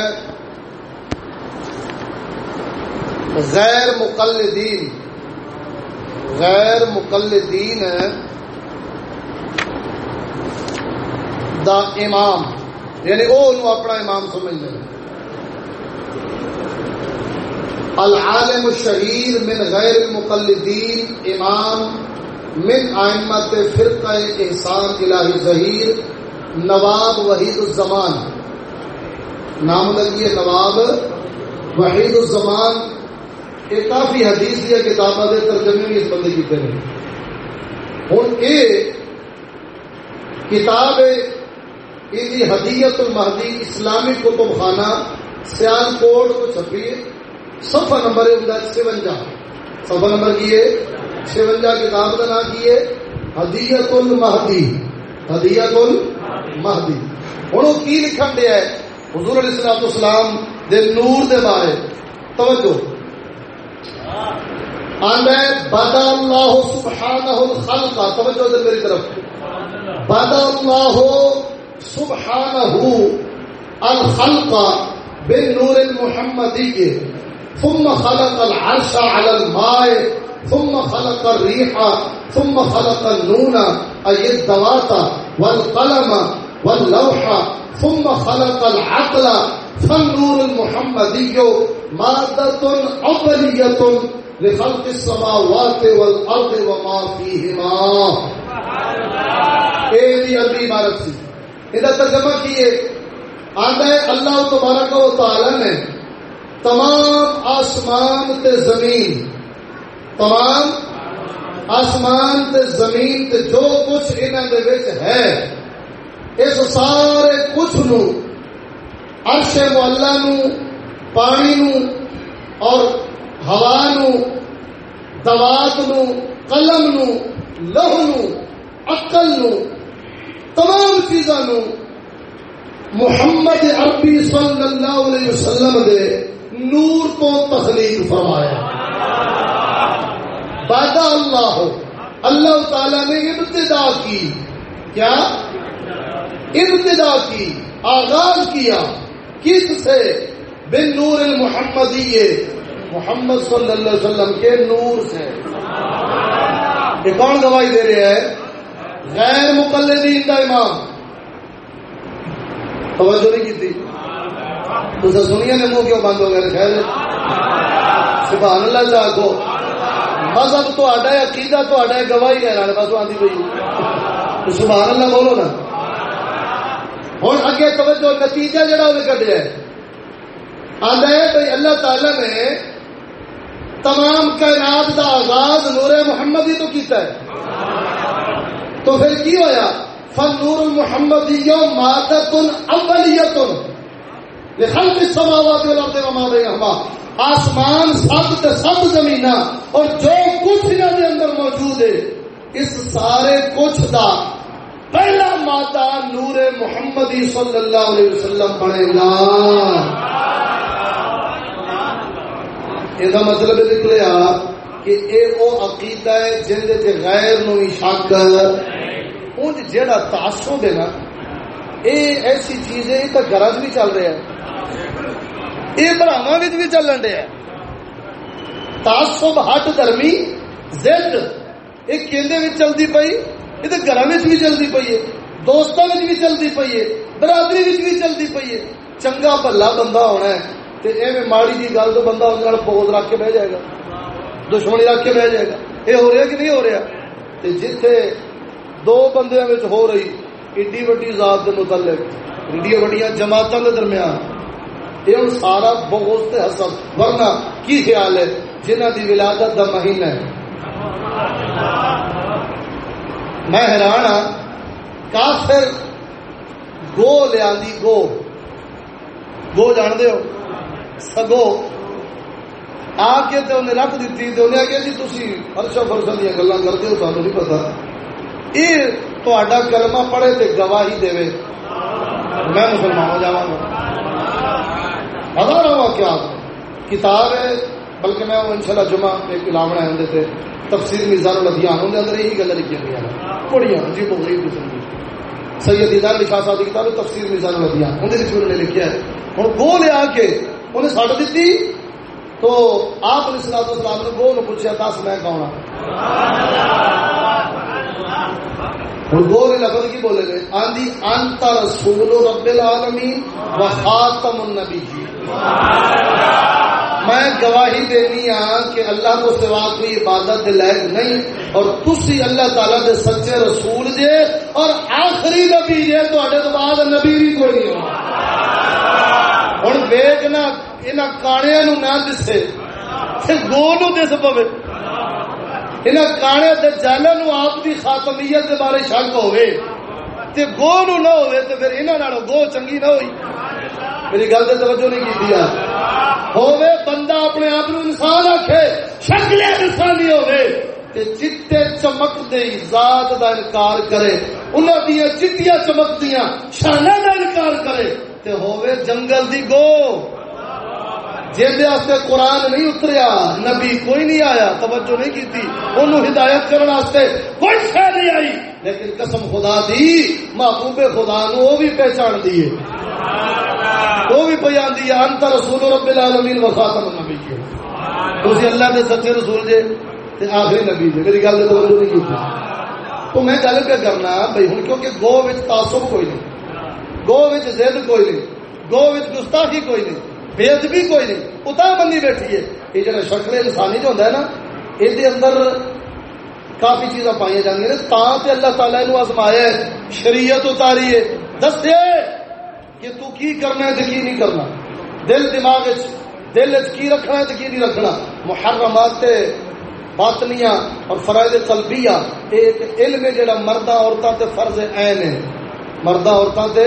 غیر مقلدین۔ غیر مقلدین دا امام یعنی وہ اپنا امام سمجھ لیں العالم الشہیر من غیر المقلدین امام من آئمت فرقہ احسان الہی ظہیر، نواب وحید الزمان۔ نام لگی نواب وحید الزمان۔ یہ کافی حدیث یا کتابیں دے ترجمے بھی اس بندے کی کریں ہوں یہ کتاب یہ حدیت المہدی اسلامی کتب خانہ، سیال کوٹ کو چھپی ہے۔ سفا نمبر ہے سونجا سفا نمبر کی ہے؟ سونجا کتاب کا نام کی ہے؟ ہدیت المہدی ہدیت المہدی ہوں کی لکھن دیا ہے؟ حضور علیہ السلام اسلام دے نور دے بارے۔ توجہ۔ آندا بدا اللہ سبحانہ الخلق۔ توجہ دے میری طرف۔ بدا اللہ سبحانہ الخلق بالنور المحمدی ثم خلق العرش على الماء ثم خلق الريح ثم خلق النون أي الدوات والقلم واللوح ثم خلق العقل. فالنور المحمدي مادة عبلية لخلق السماوات والأرض وما فيهما. اے دی عربی عبارت سی۔ ادھر ترجمہ کیے۔ ہے اللہ تبارک و تعالی نے تمام آسمان تے زمین۔ تمام آسمان تے زمین تے جو کچھ انہوں دے وچ ہے، اس سارے کچھ نو عرش مولا نو، پانی نو اور ہوا نو، دوات نو، قلم نو لہو نو، عقل نو، تمام چیزاں نو محمد عربی صلی اللہ علیہ وسلم دے نور تو تخلیق فرمایا۔ بادا اللہ ہو اللہ تعالی نے ابتدا کی۔ کیا؟ ابتدا کی، آغاز کیا۔ کس سے؟ بن نور محمدی محمد صلی اللہ علیہ وسلم کے نور سے۔ یہ کون گواہی دے رہے ہیں؟ غیر مقلدین کا امام۔ توجہ نہیں کی تھی۔ تو سنیا نے منہ کیوں بند ہو گئے؟ خیر، سبحان اللہ سے آگو مذہب تو آڈا ہے عقیدہ تو آڈا ہے گواہی ہے رہنے پاس آتی پی سبحان اللہ بولو نا۔ ہوں اگے توجہ، نتیجہ جڑا انہیں کٹیا ہے۔ آدھا ہے بھائی اللہ تعالی نے تمام کائنات کا آغاز نور محمد ہی تو کیتا ہے۔ تو پھر کی ہویا؟ فن نور محمد مادت اولیت لخلق السماوات والارض وما بينهما آسمان سب تے سب زمین اور جو کچھ انہاں دے اندر موجود ہے، اس سارے کچھ دا پہلا مادہ نور محمدی صلی اللہ علیہ وسلم بنے گا۔ یہ مطلب نکلیا کہ اے او عقیدہ ہے جن دے غیر نو شک۔ اون جڑا تعصب ہے نا، اے ایسی چیز ہے تو گرج بھی چل رہا ہے۔ یہ براہما بھی چلن دیا تعصب ہٹ درمی زد یہ کیندے بھی چلتی پئی یہ تو گھر بھی چلتی پئی ہے دوستوں بھی چلتی پئی ہے برادری بھی چلتی پئی ہے چنگا بھلا بندہ ہونا ہے تے ایویں ماڑی جی گل تو بندہ ان بغض رکھ کے بہ جائے گا دشمنی رکھ کے بہ جائے گا یہ ہو رہا کہ نہیں ہو رہا تے جتھے دو بندے ہو رہی ایڈی وڈی ذات کے متعلق ایڈی وڈیاں جماعتوں کے درمیان یہ سارا بغض تے حسد، ورنہ کی خیال ہے؟ جنہ دی ولادت دا مہینہ ہے۔ میں حیران ہاں کافر گو لیا گو۔ گو جان دے ہو؟ سگو۔ آ کے تے انہیں رکھ دیتی، تے انہیں آگیا جی تسی فرشا فرشا دیا گلا کرتے ہو، سانو نہیں پتا یہ تا کلمہ پڑھے تے گواہی دے میں مسلمان ہو جاؤں گا۔ پتا رہا کیا کتاب ہے، بلکہ میں وہ انشاءاللہ جمعہ ایک لاونا ہے اندر سے۔ تفسیر میزان الادیان اندر اندر یہی گل لکھی ہوئی ہیں بڑی جی تو غریب قسم کی۔ سید دیدار علی شاہ صاحب کی کتاب تفسیر میزان الادیان اندر اس نے لکھا ہے۔ ہن گو لے آ کے انہیں سٹ دیتی تو آپ نے سلاد اسلام نے گو نے پوچھا دس میں کون ہوں گو نے لفظ کی بولے گئے۔ آندھی انت رسول رب العالمین و خاتم النبی جی میں گواہی دینی ہاں کہ اللہ کو سوا کوئی عبادت لائق نہیں اور تسی اللہ تعالی دے سچے رسول جے اور آخری نبی جے تو بعد نبی بھی کوئی نہیں ہوں ویگنا یہاں کاڑیا نو نہ دسے گو نو دس پوے۔ یہاں کاڑے جالا نو آپ کی خاتمیت کے بارے شک ہوئے تے گو نو نہ ہوئے تے پھر انہاں انہوں گو چنگی نہ ہوئی۔ میری گل سے توجہ نہیں کی ہوئے بندہ اپنے آپ نو انسان آخے شکل انسانی ہوئے تے چٹے چمک دے ذات دا انکار کرے۔ انہوں دیا چٹیاں چمک دیا شانہ دا انکار کرے۔ تے ہوئے جنگل دی گو جیسے قرآن نہیں اتریا نبی کوئی نہیں آیا توجہ نہیں کی تھی انہوں ہدایت کرنے کوئی شہ نہیں آئی۔ لیکن قسم خدا دی محبوب خدا نو وہ بھی پہچان دیے وہ بھی پہچان دی انت رسول رب العالمین و خاتم النبی تھی اللہ۔ کے سچے رسول جے تے آخری نبی جے۔ میری گل توجہ نہیں کی تو میں گل پہ کرنا بھائی ہوں کیونکہ گو تعصب کوئی نہیں گو زد کوئی نہیں گو گستاخی کوئی نہیں۔ بے ادبی کوئی نہیں اتا بندی بیٹھی ہے۔ یہ جڑا شکل انسانی جو ہوتا ہے نا یہ اندر کافی چیزاں پائی جانے تا تے اللہ تعالی نو آزمایا شریعت اتاری ہے۔ دسے کہ تو کی کرنا ہے کی نہیں کرنا۔ دل دماغ دل کی رکھنا ہے کی نہیں رکھنا۔ محرمات باطنیاں اور فرائض قلبیہ ایک علم ہے جڑا مردہ عورتوں تے فرض عین ہے۔ مردہ عورتوں تے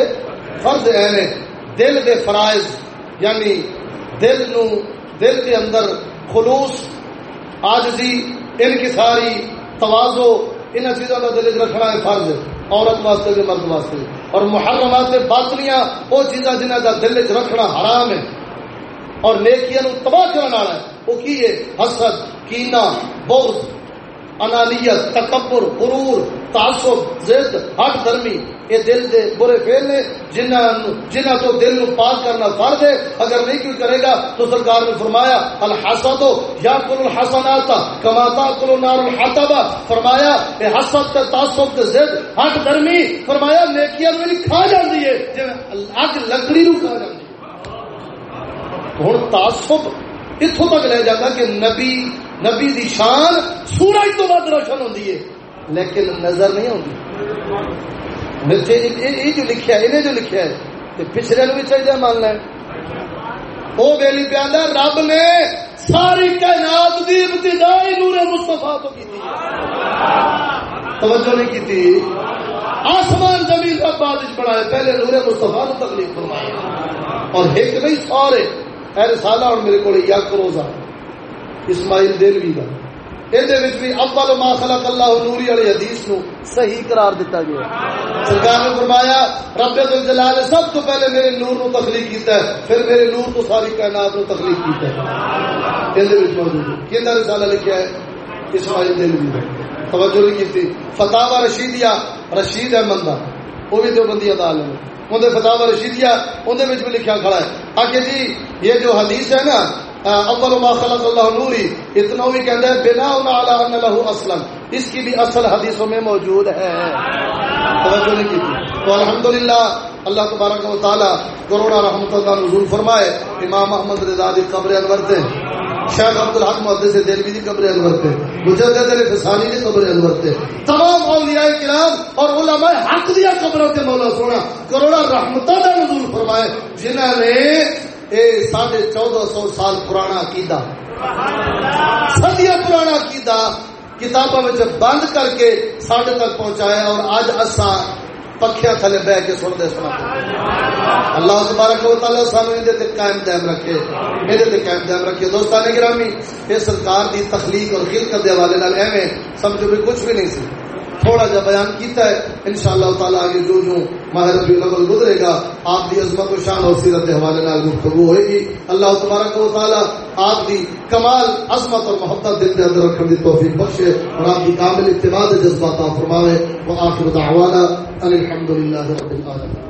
فرض ہے۔ دل دے فرائض یعنی دل نو دل کے اندر خلوص آجزی انکساری، توازو، ان چیزوں کا دل رکھنا ہے فرض، عورت واسطے بھی مرد واسطے۔ اور محرمات باطنیاں وہ چیزاں جنہ کا دل چ رکھنا حرام ہے۔ اور نیکیاں نو تباہ کرنے والا ہے۔ وہ کی ہے؟ حسد کینا بغض۔ انانیت، تکبر، غرور، تعصب زد ہٹ درمی یہ دل دے برے فیل نے جنہ جنہ تو دل نو پاک کرنا فرض ہے، اگر نہیں کوئی کرے گا تو سرکار نے فرمایا، الحسد یا کل الحسنات کما تاکل نار الحطب. فرمایا اے حسد تے تعصب تے زد ہٹ درمی فرمایا نیکیاں نو کھا جاندی ہے جے اگ لکڑی نو کھا جاندی ہے۔ ہن تعصب اتوں تک لے جاتا کہ نبی نبی دی شان سورج تو ود روشن ہوتی ہے۔ لیکن نظر نہیں آتی یہ جو لکھا ہے انہیں جو لکھا ہے تو پچھلے بھی چاہیے مان لیں۔ وہ بیلی پہ آدھا رب نے ساری کائنات دی ابتدائی نور مصطفیٰ تو کی توجہ نہیں کی آسمان زمین کا بادش بڑھائے پہلے نور مصطفیٰ نے تکلیف فرمایا اور ایک نہیں، سارے۔ اہل سالہ اور میرے کو یا کروزہ۔ اسماعیل دلوی کا۔ بھی اول ما خلق اللہ نوری والی حدیث نو صحیح قرار دیتا گیا۔ سرکار نے فرمایا، رب الجلال نے سب تو پہلے میرے نور نو تخلیق کیتا ہے، پھر میرے نور تو ساری کائنات نو تخلیق کیتا ہے۔ یہ موجود ہے۔ رسالہ لکھا ہے اسماعیل دلوی توجہ نہیں کی فتح رشیدیا رشید احمد کا وہ بھی دو بندی ادا لے اندر فتح رشیدیا اندر بھی لکھا کھڑا ہے۔ آگے جی یہ جو حدیث ہے نا اول ما خلق اللہ نوری، اتنا بھی کہتا ہے بنا علی ان له اصلا۔ اس کی بھی اصل حدیثوں میں موجود ہے۔ توجہ نہیں کی تو الحمدللہ، اللہ تبارک و تعالی کروڑا رحمت اللہ نزول فرمائے، امام احمد رضا دی قبر انور تے، شیخ عبد الحق محدث دہلوی دی قبر انور تے، مجدد الفسانی دی قبر انور تے۔ تمام اولیاء کرام اور علماء حق دی قبروں تے مولا سونا، کروڑا رحمتوں دا نزول فرمائے جنہاں نے ساڑھے چودہ سو سال پرانا عقیدہ۔ سدیا پرانا عقیدہ کتابوں میں بند کر کے ساڈے تک پہنچایا اور اج اصا پکھیا تھلے بہ کے سنتے سنا اللہ تبارک و تعالی سانو یہ قائم دائم رکھے۔ میرے تے قائم دائم رکھے۔ دوستان گرامی یہ سرکار دی تخلیق اور خلقت کے حوالے نال ایویں سمجھو بھی کچھ بھی نہیں سی۔ تھوڑا جا بیان کیتا ہے، انشاءاللہ تعالی آگے جو جو ماہ ربی الاول گزرے گا، آپ دی عظمت و شان اور سیرت حوالے نال گفتگو ہوئے گی۔ اللہ تبارک و تعالی آپ دی کمال، عظمت اور محبت دل کے اندر رکھنے دی توفیق بخشے اور آپ کی کامل اتباع جذبات فرماوے۔ وہ آخر دعوانا ان الحمدللہ رب العالمین۔